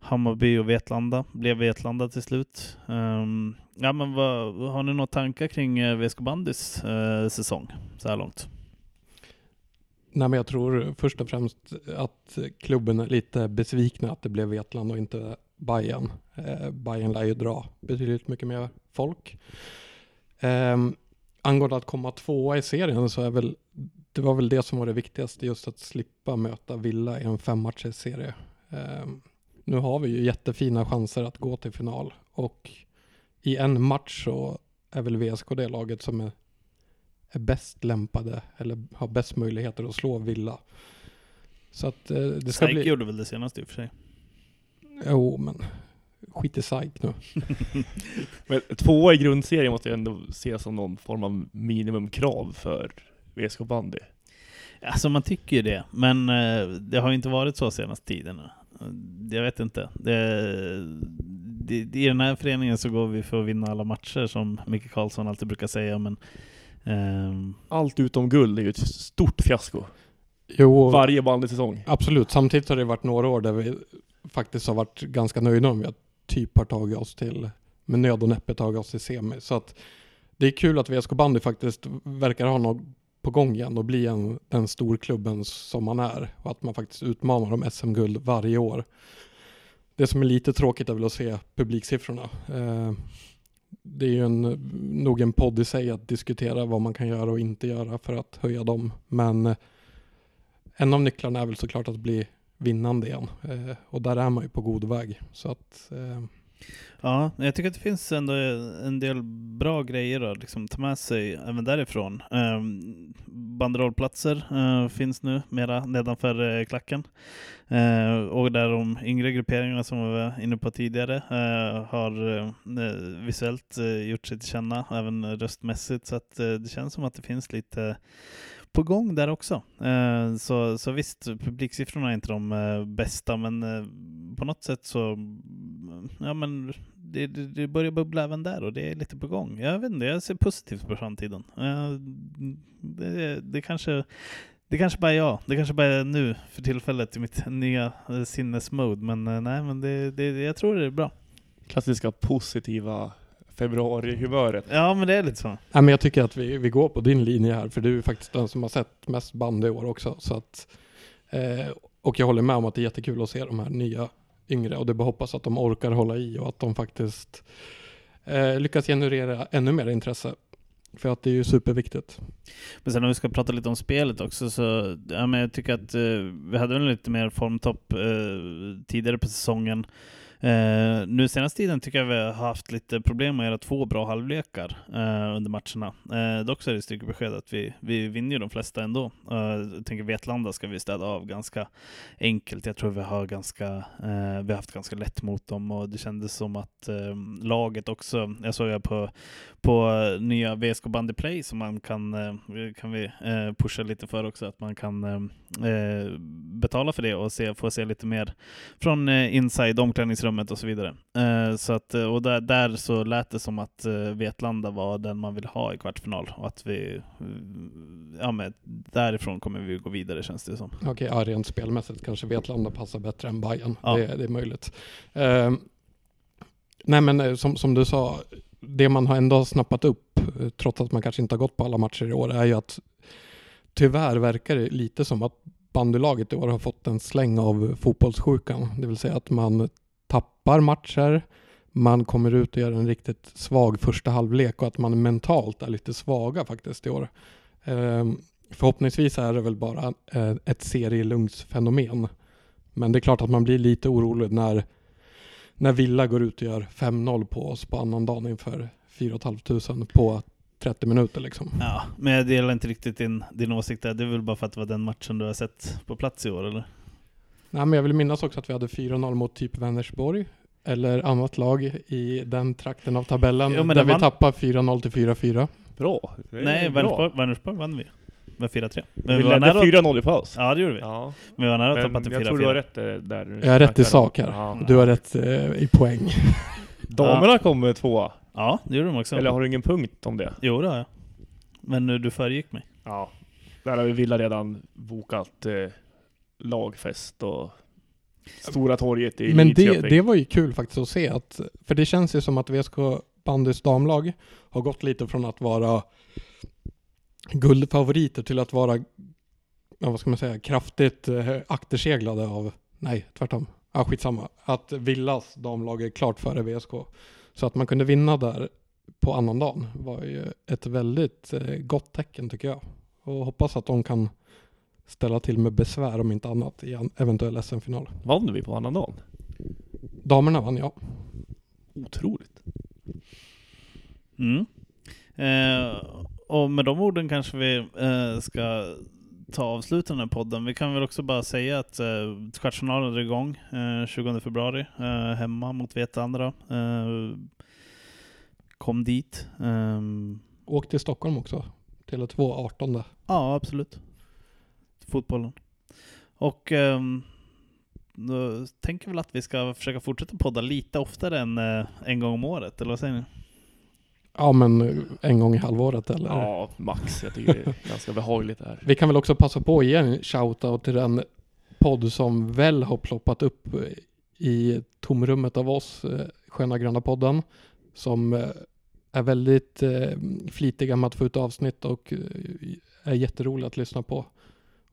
Hammarby och Vetlanda. Blev Vetlanda till slut. Ehm, ja, men vad, har ni några tankar kring VSK Bandys säsong så här långt? Nej, men jag tror först och främst att klubben är lite besvikna att det blev Vetlanda och inte Bayern. Eh, Bayern lär ju dra betydligt mycket mer folk. Eh, angående att komma tvåa i serien så är väl det var väl det som var det viktigaste, just att slippa möta Villa i en femmatchersserie. Eh, nu har vi ju jättefina chanser att gå till final och i en match så är väl VSK det laget som är, är bäst lämpade eller har bäst möjligheter att slå Villa. Så att eh, det ska Saik bli... gjorde väl det senast i och för sig. Jo, men skit i SAIK nu. Men tvåa i grundserien måste jag ändå se som någon form av minimumkrav för VSK bandy. Alltså man tycker ju det, men eh, det har ju inte varit så senaste tiden. Jag vet inte. Det, det, I den här föreningen så går vi för att vinna alla matcher som Micke Karlsson alltid brukar säga, men ehm, Allt utom guld är ju ett stort fiasko. Jo, Varje bandysäsong. absolut. Samtidigt har det varit några år där vi faktiskt har varit ganska nöjda om vi har typ har tagit oss till, med nöd och näppe tagit oss till semi. Så att det är kul att VSK Bandy faktiskt verkar ha något på gång igen och bli en, den storklubben som man är och att man faktiskt utmanar om SM-guld varje år. Det som är lite tråkigt är väl att se publiksiffrorna. Eh, det är ju en, nog en podd i sig att diskutera vad man kan göra och inte göra för att höja dem. Men eh, en av nycklarna är väl såklart att bli vinnande igen. Eh, och där är man ju på god väg. Så att eh, Ja, jag tycker att det finns ändå en del bra grejer att liksom ta med sig även därifrån. Ehm, um, banderollplatser uh, eh, finns nu mera nedanför uh, klacken. Uh, och där de yngre grupperingarna som vi var inne på tidigare har visuellt gjort sig till känna, även röstmässigt. Så att det känns som att det finns lite på gång där också. Eh, så, så visst, publiksiffrorna är inte de eh, bästa, men eh, på något sätt så mm, ja, men det, det, det börjar bubbla även där och det är lite på gång. Jag vet inte, jag ser positivt på framtiden. Eh, det, det kanske det kanske bara är jag. Det kanske bara är nu för tillfället i mitt nya eh, sinnesmode. Men eh, nej, men det, det, jag tror det är bra. Klassiska positiva februari-humöret. Ja, men det är lite så. Nej, men jag tycker att vi, vi går på din linje här, för du är faktiskt den som har sett mest band i år också. Så att, eh, och jag håller med om att det är jättekul att se de här nya yngre och det bara hoppas att de orkar hålla i och att de faktiskt eh, lyckas generera ännu mer intresse. För att det är ju superviktigt. Men sen om vi ska prata lite om spelet också så ja, men jag tycker att eh, vi hade väl lite mer formtopp eh, tidigare på säsongen. Eh, nu senaste tiden tycker jag vi har haft lite problem med att göra två bra halvlekar eh, under matcherna. Eh, dock så är det styrkebesked att vi, vi vinner ju de flesta ändå. Eh, jag tänker Vetlanda ska vi städa av ganska enkelt. Jag tror vi har, ganska, eh, vi har haft ganska lätt mot dem och det kändes som att eh, laget också, jag såg jag på, på eh, nya VSK Bandy Play som man kan, eh, kan vi eh, pusha lite för också, att man kan ehm, eh, betala för det och se, få se lite mer från eh, inside omklädningsrummet och så vidare. Eh, så att, eh, och där, där så lät det som att eh, Vetlanda var den man vill ha i kvartsfinal och att vi, eh, ja men därifrån kommer vi gå vidare känns det som. Okej, ja, rent spelmässigt kanske Vetlanda passar bättre än Bayern. Ja. Det, det är möjligt. Eh, nej men eh, som, som du sa, det man har ändå har snappat upp, trots att man kanske inte har gått på alla matcher i år, är ju att tyvärr verkar det lite som att bandylaget i år har fått en släng av fotbollssjukan. Det vill säga att man tappar matcher, man kommer ut och gör en riktigt svag första halvlek och att man mentalt är lite svaga faktiskt i år. Ehm, förhoppningsvis är det väl bara eh, ett serielugnsfenomen. Men det är klart att man blir lite orolig när, när Villa går ut och gör 5-0 på oss på annan dagen inför 4 500 på 30 minuter liksom. Ja, men jag delar inte riktigt din, din åsikt där. Det är väl bara för att det var den matchen du har sett på plats i år eller? Nej, men jag vill minnas också att vi hade 4-0 mot typ Vänersborg eller annat lag i den trakten av tabellen Jo, men där vi vann- tappar 4-0 till 4-4. Bra. Nej. Vänersborg, Vänersborg vann vi med 4-3. Men Vi vi var ledde nära, 4-0 i paus. ja det gjorde vi. Ja. Men vi var nära att tappa till jag tror du har 4-4. rätt eh, där. Jag har rätt i sak här. Ja. Du har rätt eh, i poäng. Damerna kom med tvåa. Ja, det gjorde de också. Eller har du ingen punkt om det? Jo, det har jag. Men du föregick mig. Ja. Där har vi Villa redan bokat eh, lagfest och Stora torget i Men det, det var ju kul faktiskt att se att, för det känns ju som att VSK bandys damlag har gått lite från att vara guldfavoriter till att vara, ja, vad ska man säga, kraftigt eh, akterseglade av, nej tvärtom, ja skitsamma, att Villas damlag är klart före VSK. Så att man kunde vinna där på annandagen var ju ett väldigt eh, gott tecken tycker jag. Och hoppas att de kan ställa till med besvär om inte annat i en eventuell SM-final. Vann vi på annandagen? Damerna vann ja. Otroligt. Mm. Eh, och med de orden kanske vi eh, ska ta avsluta den här podden. Vi kan väl också bara säga att eh, kvartsfinalen är igång eh, 20 februari, eh, hemma mot Vetlanda. Eh, kom dit. Ehm, Åk till Stockholm också. Tele2 18. Ja, absolut. Fotbollen. Och um, då tänker väl att vi ska försöka fortsätta podda lite oftare än eh, en gång om året, eller vad säger ni? Ja men en gång i halvåret eller? Ja, max. Jag tycker det är ganska behagligt det här. Vi kan väl också passa på att ge en shoutout till den podd som väl har ploppat upp i tomrummet av oss, eh, Sköna Gröna podden, som eh, är väldigt eh, flitiga med att få ut avsnitt och eh, är jätteroliga att lyssna på.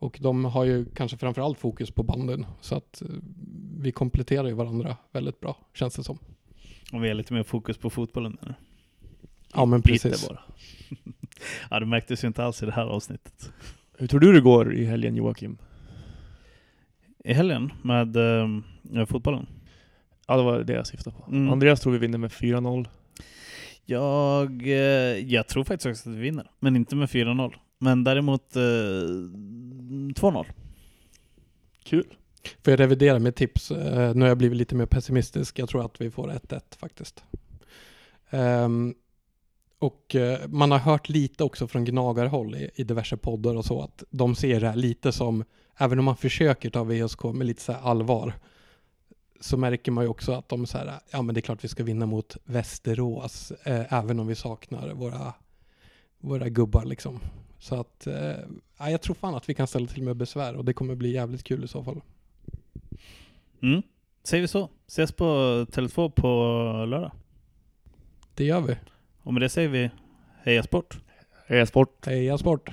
Och de har ju kanske framförallt fokus på banden, så att eh, vi kompletterar ju varandra väldigt bra, känns det som. Om vi har lite mer fokus på fotbollen nu. Ja men precis. bara. Ja, det märktes ju inte alls i det här avsnittet. Hur tror du det går i helgen Joakim? I helgen med eh, fotbollen? Ja, det var det jag syftade på. Mm. Andreas tror vi vinner med 4-0. Jag, eh, jag tror faktiskt också att vi vinner, men inte med 4-0. Men däremot eh, 2-0. Kul. Får jag revidera mitt tips? Eh, nu har jag blivit lite mer pessimistisk. Jag tror att vi får 1-1 faktiskt. Ehm, och eh, man har hört lite också från gnagarhåll i, i diverse poddar och så att de ser det här lite som, även om man försöker ta VSK med lite så här allvar, så märker man ju också att de så här, ja men det är klart vi ska vinna mot Västerås, eh, även om vi saknar våra, våra gubbar liksom. Så att, eh, ja, jag tror fan att vi kan ställa till med besvär och det kommer bli jävligt kul i så fall. Mm. Säger vi så. Ses på Tele2 på lördag. Det gör vi. Och med det säger vi heja sport! Heja sport! Heja sport!